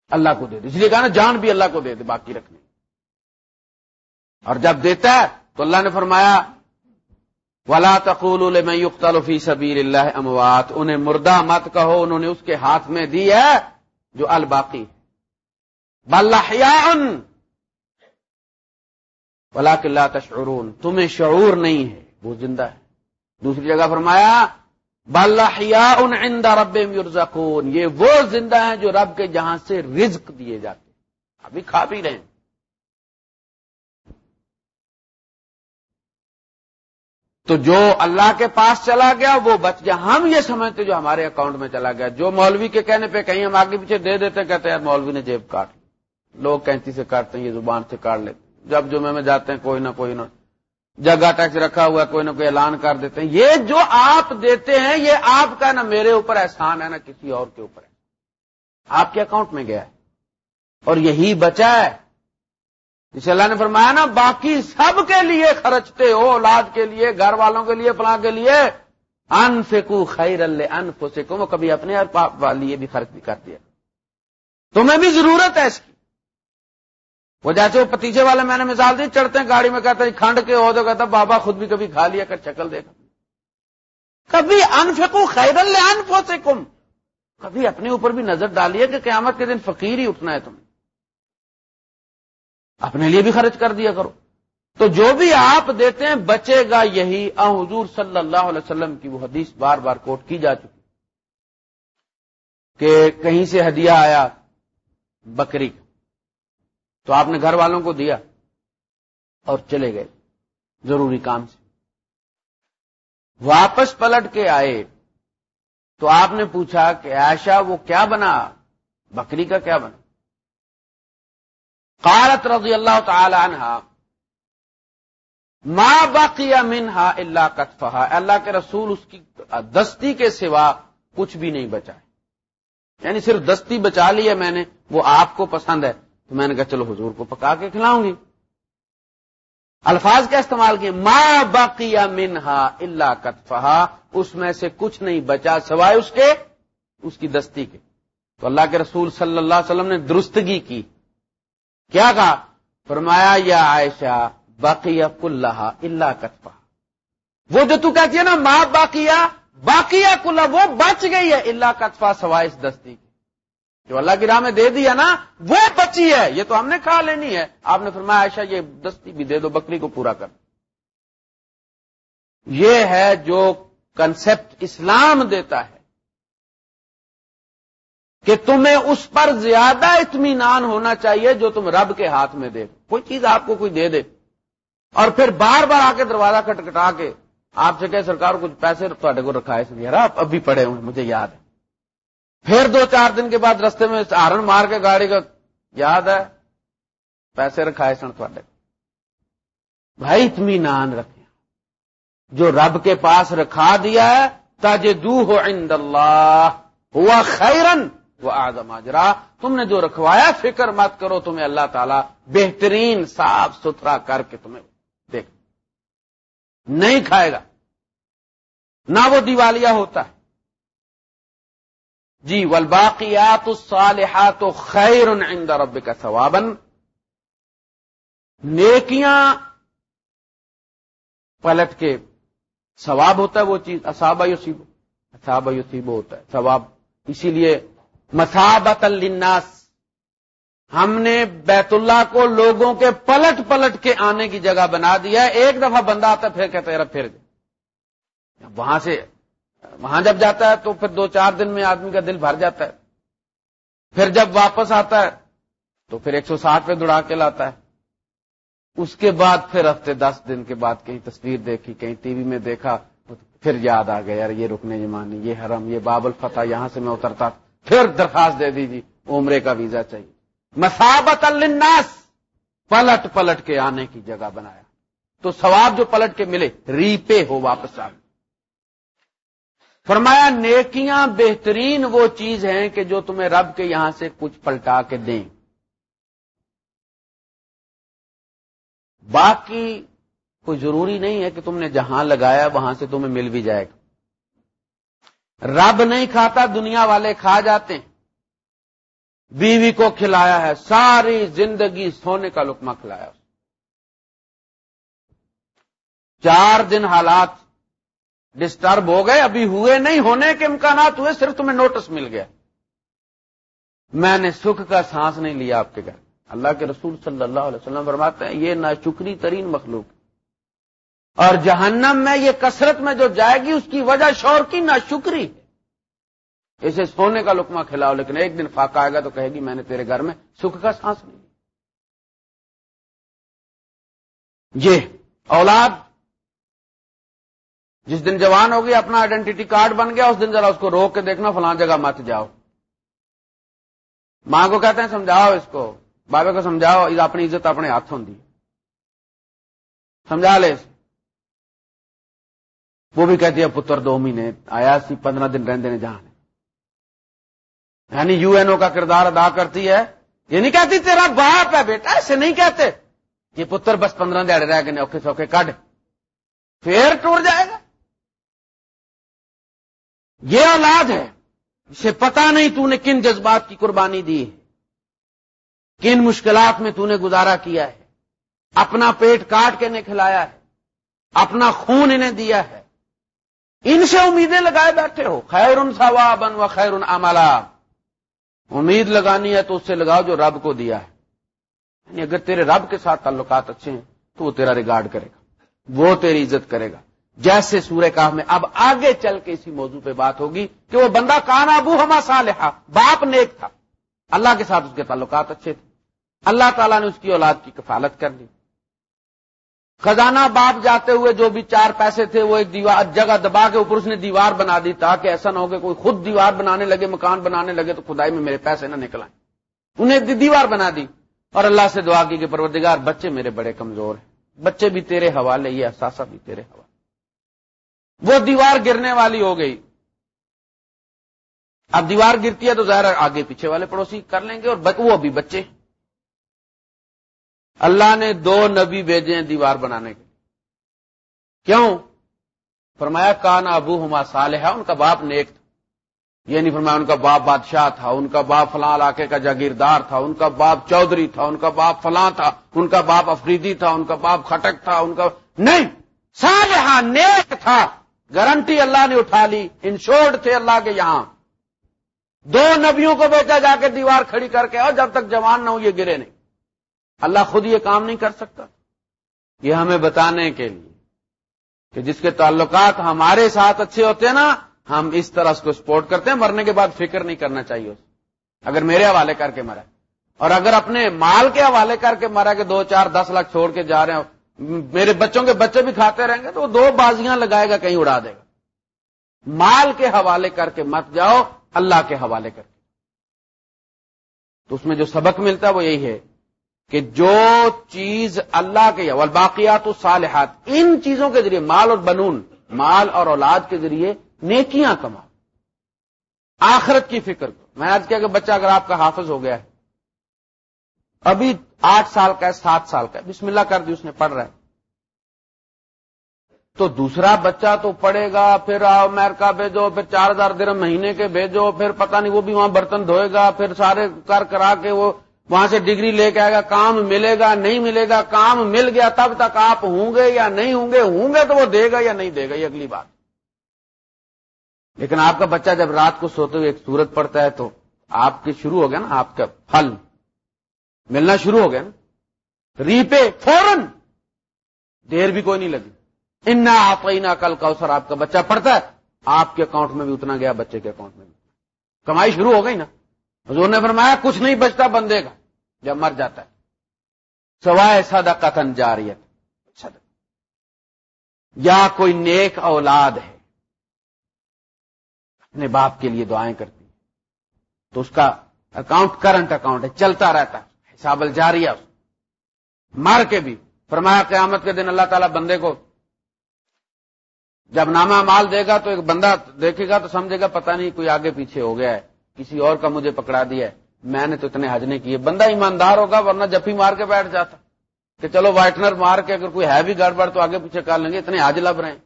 اللہ کو دے دے۔ اس لیے کہا نا، جان بھی اللہ کو دے دے باقی رکھنے۔ اور جب دیتا ہے، تو اللہ نے فرمایا، ولا تقول میں یقتل فی سبیل اللہ اموات انہیں مردہ مت کہو، انہوں نے اس کے ہاتھ میں دی ہے، جو الباقی بلحیا ولا کلّہ تشعرون۔ تمہیں شعور نہیں ہے، وہ زندہ ہے۔ دوسری جگہ فرمایا بلحیا عند رب یرزقون یہ وہ زندہ ہیں جو رب کے جہاں سے رزق دیے جاتے ابھی کھا بھی رہے ہیں۔ تو جو اللہ کے پاس چلا گیا، وہ بچ گیا۔ ہم یہ سمجھتے جو ہمارے اکاؤنٹ میں چلا گیا۔ جو مولوی کے کہنے پہ کہیں ہم آگے پیچھے دے دیتے کہتے ہیں مولوی نے جیب کاٹ لوگ کینچی سے کاٹتے ہیں، یہ زبان سے کاٹ لیتے جب جمعے میں جاتے ہیں، کوئی نہ کوئی نہ۔ جگہ ٹیکس رکھا ہوا ہے، کوئی نہ کوئی اعلان کر دیتے ہیں۔ یہ جو آپ دیتے ہیں، یہ آپ کا نہ میرے اوپر احسان ہے، نہ کسی اور کے اوپر۔ ہے آپ کے اکاؤنٹ میں گیا ہے۔ اور یہی بچا ہے۔ جسے اللہ نے فرمایا نا، باقی سب کے لیے خرچتے ہو، اولاد کے لیے، گھر والوں کے لیے، فلاں کے لیے۔ انفکو خیر اللہ ان فکو وہ کبھی اپنے لیے بھی خرچ بھی کر دیا تمہیں بھی ضرورت ہے اس کی۔ وہ جیسے وہ پتیجے والے میں نے مثال دی، چڑھتے ہیں گاڑی میں، کہتے ہیں جی، کھنڈ کے ہو تو کہتا بابا خود بھی کبھی کھا لیا کر شکل دیکھا۔ کبھی ان فکو خیر اللہ ان فکم کبھی اپنے اوپر بھی نظر ڈالیے کہ قیامت کے دن فقیر ہی اٹھنا ہے تمہیں۔ اپنے لیے بھی خرچ کر دیا کرو۔ تو جو بھی آپ دیتے ہیں، بچے گا یہی۔ حضور صلی اللہ علیہ وسلم کی وہ حدیث بار بار کوٹ کی جا چکی۔ کہ کہیں سے ہدیہ آیا، بکری۔ کا تو آپ نے گھر والوں کو دیا اور چلے گئے ضروری کام سے۔ واپس پلٹ کے آئے تو آپ نے پوچھا کہ عائشہ وہ کیا بنا؟ بکری کا کیا بنا؟ قالت رضی اللہ تعالی عنہ ماں باقیہ منہا اللہ کتفا اللہ کے رسول، اس کی دستی کے سوا کچھ بھی نہیں بچا یعنی صرف دستی بچا لی ہے میں نے، وہ آپ کو پسند ہے۔ تو میں نے کہا چلو حضور کو پکا کے کھلاؤں گی۔ الفاظ کا استعمال کیے؟ ماں باقیہ منہا اللہ کتفا اس میں سے کچھ نہیں بچا سوائے اس کے، اس کی دستی کے۔ تو اللہ کے رسول صلی اللہ علیہ وسلم نے درستگی کی۔ کیا کہا؟ فرمایا، یا عائشہ باقیہ کلّہ اللہ کتفا وہ جو تو کہتی ہے نا ماں باقیہ باقیہ کلّہ وہ بچ گئی ہے اللہ کتفا سوائے اس دستی کی۔ جو اللہ کی راہ میں دے دیا نا، وہ بچی ہے۔ یہ تو ہم نے کھا لینی ہے۔ آپ نے فرمایا، عائشہ، یہ دستی بھی دے دو، بکری کو پورا کر۔ یہ ہے جو کنسپٹ اسلام دیتا ہے کہ تمہیں اس پر زیادہ اطمینان ہونا چاہیے جو تم رب کے ہاتھ میں دے۔ کوئی چیز آپ کو کوئی دے دے۔ اور پھر بار بار آ کے دروازہ کٹکھٹا کے آپ سے کہ سرکار، کچھ پیسے کو رکھا ہے۔ آپ ابھی پڑے ہوئے مجھے یاد ہے۔ پھر دو چار دن کے بعد رستے میں ہارن مار کے گاڑی کا یاد ہے؟ پیسے رکھائے سن تھوڑے بھائی اطمینان رکھے جو رب کے پاس رکھا دیا ہے تاج ہو عند اللہ۔ ہوا خیرن وہ آزم آجرا تم نے جو رکھوایا، فکر مت کرو، تمہیں اللہ تعالیٰ بہترین، صاف ستھرا کر کے تمہیں دیکھ۔ نہیں کھائے گا۔ نہ وہ دیوالیہ ہوتا ہے۔ جی ولباقیات الصالحات خیر عند رب کا ثوابن نیکیاں پلٹ کے ثواب ہوتا ہے وہ چیز اصابہ یوسیب اصابہ یوسیب ہوتا ہے، ثواب۔ اسی لیے مسابت الناس ہم نے بیت اللہ کو لوگوں کے پلٹ پلٹ کے آنے کی جگہ بنا دیا ایک دفعہ بندہ آتا ہے، پھر کہتے ہیں پھر۔ وہاں سے وہاں جب جاتا ہے تو پھر دو چار دن میں آدمی کا دل بھر جاتا ہے۔ پھر جب واپس آتا ہے تو پھر ایک سو ساٹھ پہ دوڑا کے لاتا ہے۔ اس کے بعد پھر ہفتے دس دن کے بعد کہیں تصویر دیکھی، کہیں ٹی وی میں دیکھا، پھر یاد آ گیا، یار یہ رکنے جمانی یہ حرم، یہ بابل فتح یہاں سے میں اترتا۔ پھر درخواست دے دیجیے عمرے کا ویزا چاہیے۔ مسابت الناس پلٹ پلٹ کے آنے کی جگہ بنایا۔ تو ثواب جو پلٹ کے ملے، ریپے ہو واپس آ فرمایا، نیکیاں بہترین وہ چیز ہیں کہ جو تمہیں رب کے یہاں سے کچھ پلٹا کے دیں۔ باقی کوئی ضروری نہیں ہے کہ تم نے جہاں لگایا وہاں سے تمہیں مل بھی جائے گا۔ رب نہیں کھاتا، دنیا والے کھا جاتے ہیں۔ بیوی کو کھلایا ہے، ساری زندگی سونے کا لکمہ کھلایا چار دن حالات ڈسٹرب ہو گئے، ابھی ہوئے نہیں، ہونے کے امکانات ہوئے، صرف تمہیں نوٹس مل گیا۔ میں نے سکھ کا سانس نہیں لیا آپ کے گھر۔ اللہ کے رسول صلی اللہ علیہ وسلم فرماتے ہیں، یہ ناشکری ترین مخلوق۔ اور جہنم میں یہ کثرت میں جو جائے گی، اس کی وجہ شور کی ناشکری ہے۔ اسے سونے کا لکما کھلاؤ، لیکن ایک دن فاقہ آئے گا تو کہے گی، میں نے تیرے گھر میں سکھ کا سانس نہیں یہ اولاد جس دن جوان ہوگی، اپنا آئیڈینٹی کارڈ بن گیا، اس دن ذرا اس کو روک کے دیکھنا، فلاں جگہ مت جاؤ۔ ماں کو کہتے ہیں، سمجھاؤ اس کو۔ بابے کو سمجھاؤ اپنی عزت اپنے ہاتھ ہوں سمجھا لے وہ بھی کہتی ہے، پتر دو مہینے آیا سی، پندرہ دن رہنے جہاں یعنی یو این او کا کردار ادا کرتی ہے۔ یہ نہیں کہتی، تیرا باپ ہے بیٹا ایسے نہیں کہتے۔ یہ پتر بس پندرہ دیہڑے رہ گئے اوکھے سوکھے کڈ۔ پھر ٹوٹ جائے گا۔ یہ اولاد ہے۔ اسے پتا نہیں تو نے کن جذبات کی قربانی دی ہے۔ کن مشکلات میں تو نے گزارا کیا ہے۔ اپنا پیٹ کاٹ کے انہیں کھلایا ہے۔ اپنا خون انہیں دیا ہے۔ ان سے امیدیں لگائے بیٹھے ہو۔ خیر ان ثوابن و خیر ان امالا امید لگانی ہے تو اس سے لگاؤ جو رب کو دیا ہے۔ یعنی اگر تیرے رب کے ساتھ تعلقات اچھے ہیں تو وہ تیرا ریگارڈ کرے گا۔ وہ تیری عزت کرے گا۔ جیسے سورہ کاہ میں اب آگے چل کے اسی موضوع پہ بات ہوگی کہ وہ بندہ کان ابو ہما صالحہ، باپ نیک تھا۔ اللہ کے ساتھ اس کے تعلقات اچھے تھے۔ اللہ تعالیٰ نے اس کی اولاد کی کفالت کر دی۔ خزانہ باپ جاتے ہوئے جو بھی چار پیسے تھے، وہ ایک دیوار جگہ دبا کے اوپر اس نے دیوار بنا دی تاکہ ایسا نہ ہو کہ کوئی خود دیوار بنانے لگے، مکان بنانے لگے تو خدائی میں میرے پیسے نہ نکلائیں انہیں دیوار بنا دی۔ اور اللہ سے دعا کی کہ پروردگار، بچے میرے بڑے کمزور ہیں۔ بچے بھی تیرے حوالے، یہ احساسہ بھی تیرے حوالے۔ وہ دیوار گرنے والی ہو گئی۔ اب دیوار گرتی ہے تو ظاہر آگے پیچھے والے پڑوسی کر لیں گے اور وہ ابھی بچے۔ اللہ نے دو نبی بھیجے ہیں دیوار بنانے کے۔ کیوں؟ فرمایا کان ابو ہما صالح ان کا باپ نیک تھا۔ یہ نہیں فرمایا، ان کا باپ بادشاہ تھا، ان کا باپ فلاں علاقے کا جاگیردار تھا، ان کا باپ چودھری تھا، ان کا باپ فلاں تھا، ان کا باپ افریدی تھا، ان کا باپ کھٹک تھا، ان کا نہیں! صالحہ نیک تھا۔ گارنٹی اللہ نے اٹھا لی، انشورڈ تھے اللہ کے یہاں۔ دو نبیوں کو بیچا جا کے دیوار کھڑی کر کے، اور جب تک جوان نہ ہو یہ گرے نہیں۔ اللہ خود یہ کام نہیں کر سکتا۔ یہ ہمیں بتانے کے لیے کہ جس کے تعلقات ہمارے ساتھ اچھے ہوتے ہیں نا، ہم اس طرح اس کو سپورٹ کرتے ہیں، مرنے کے بعد فکر نہیں کرنا چاہیے اس اگر میرے حوالے کر کے مرا اور اگر اپنے مال کے حوالے کر کے مرا کہ دو، چار، دس لاکھ چھوڑ کے جا رہے ہیں میرے بچوں کے بچے بھی کھاتے رہیں گے تو وہ دو بازیاں لگائے گا، کہیں اڑا دے گا۔ مال کے حوالے کر کے مت جاؤ، اللہ کے حوالے کر کے۔ تو اس میں جو سبق ملتا ہے وہ یہی ہے کہ جو چیز اللہ کے والباقیات الصالحات، ان چیزوں کے ذریعے، مال اور بنون، مال اور اولاد کے ذریعے نیکیاں کما آخرت کی فکر کو میں آج کیا کہ بچہ اگر آپ کا حافظ ہو گیا ہے ابھی آٹھ سال کا ہے، سات سال کا ہے۔ بسم اللہ کر دی، اس نے پڑھ رہا ہے۔ تو دوسرا بچہ تو پڑھے گا، پھر امریکہ بھیجو، پھر چار ہزار درم مہینے کے بھیجو، پھر پتہ نہیں وہ بھی وہاں برتن دھوئے گا، پھر سارے کر کرا کے وہ وہاں سے ڈگری لے کے آئے گا۔ کام ملے گا، نہیں ملے گا، کام مل گیا، تب تک آپ ہوں گے یا نہیں ہوں گے ہوں گے تو وہ دے گا یا نہیں دے گا، یہ اگلی بات۔ لیکن آپ کا بچہ جب رات کو سوتے ہوئے ایک سورت پڑتا ہے تو آپ کے شروع ہو گیا نا، آپ کا پھل۔ ملنا شروع ہو گیا نا۔ ریپے فورن دیر بھی کوئی نہیں لگی۔ ان آپ کل کا آپ کا بچہ پڑتا ہے۔ آپ کے اکاؤنٹ میں بھی اتنا گیا، بچے کے اکاؤنٹ میں بھی۔ کمائی شروع ہو گئی نا۔ حضور نے فرمایا، کچھ نہیں بچتا، بندے کا۔ جب مر جاتا ہے۔ سوائے سدا کتن جاریت یا کوئی نیک اولاد ہے، اپنے باپ کے لیے دعائیں کرتی تو اس کا اکاؤنٹ، کرنٹ اکاؤنٹ ہے، چلتا رہتا ہے۔ حساب الجاریہ مر کے بھی۔ فرمایا قیامت کے دن اللہ تعالیٰ بندے کو جب نامہ مال دے گا تو ایک بندہ دیکھے گا تو سمجھے گا پتہ نہیں کوئی آگے پیچھے ہو گیا ہے۔ کسی اور کا مجھے پکڑا دیا ہے۔ میں نے تو اتنے حج نہیں کیے۔ بندہ ایماندار ہوگا ورنہ جفی مار کے بیٹھ جاتا۔ کہ چلو وائٹنر مار کے اگر کوئی ہے بھی گڑبڑ تو آگے پیچھے کر لیں گے۔ اتنے حج لب رہے ہیں۔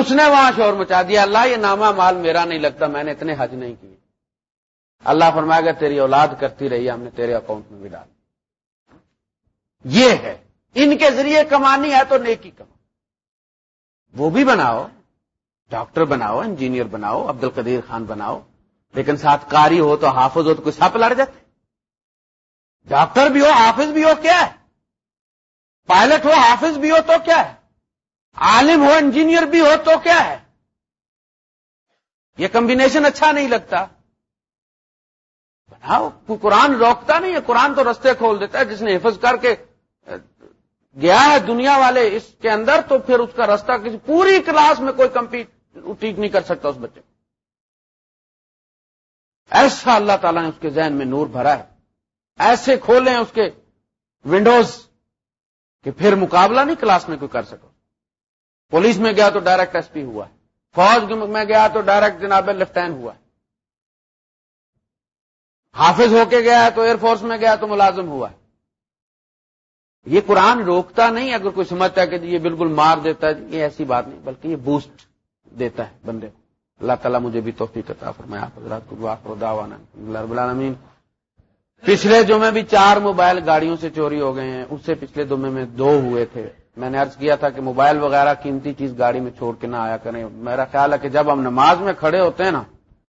اس نے وہاں شور مچا دیا۔ اللہ، یہ نامہ مال میرا نہیں لگتا۔ میں نے اتنے حج نہیں کیے۔ اللہ فرمائے گا تیری اولاد کرتی رہی ہم نے تیرے اکاؤنٹ میں بھی ڈال۔ یہ ہے، ان کے ذریعے کمانی ہے تو نیکی کما وہ بھی بناؤ، ڈاکٹر بناؤ، انجینئر بناؤ عبد القدیر خان بناؤ، لیکن ساتھ کاری ہو تو حافظ ہو تو کوئی سپ لڑ جاتے۔ ڈاکٹر بھی ہو، حافظ بھی ہو، کیا ہے؟ پائلٹ ہو، حافظ بھی ہو تو کیا ہے؟ عالم ہو، انجینئر بھی ہو تو کیا ہے؟ یہ کمبینیشن اچھا نہیں لگتا۔ بناؤ، قرآن روکتا نہیں ہے، قرآن تو رستے کھول دیتا ہے، جس نے حفظ کر کے گیا ہے دنیا والے اس کے اندر تو پھر اس کا رستہ کسی پوری کلاس میں کوئی کمپیٹ نہیں کر سکتا اس بچے کو۔ ایسا اللہ تعالیٰ نے اس کے ذہن میں نور بھرا ہے۔ ایسے کھولے اس کے ونڈوز کہ پھر مقابلہ نہیں کلاس میں کوئی کر سکو پولیس میں گیا تو ڈائریکٹ ایس پی ہوا ہے۔ فوج میں گیا تو ڈائریکٹ جناب لیفٹینٹ ہوا ہے۔ حافظ ہو کے گیا تو ایئر فورس میں گیا تو ملازم ہوا ہے۔ یہ قرآن روکتا نہیں اگر کوئی سمجھتا ہے کہ جی یہ بالکل مار دیتا ہے، یہ ایسی بات نہیں، بلکہ یہ بوسٹ دیتا ہے بندے کو۔ اللہ تعالیٰ مجھے بھی توفیق عطا فرمایا حضرات کو رب العالمین، پچھلے جمعے بھی چار موبائل گاڑیوں سے چوری ہو گئے ہیں۔ اس سے پچھلے جمعے میں دو ہوئے تھے۔ میں نے عرض کیا تھا کہ موبائل وغیرہ قیمتی چیز گاڑی میں چھوڑ کے نہ آیا کریں۔ میرا خیال ہے کہ جب ہم نماز میں کھڑے ہوتے ہیں نا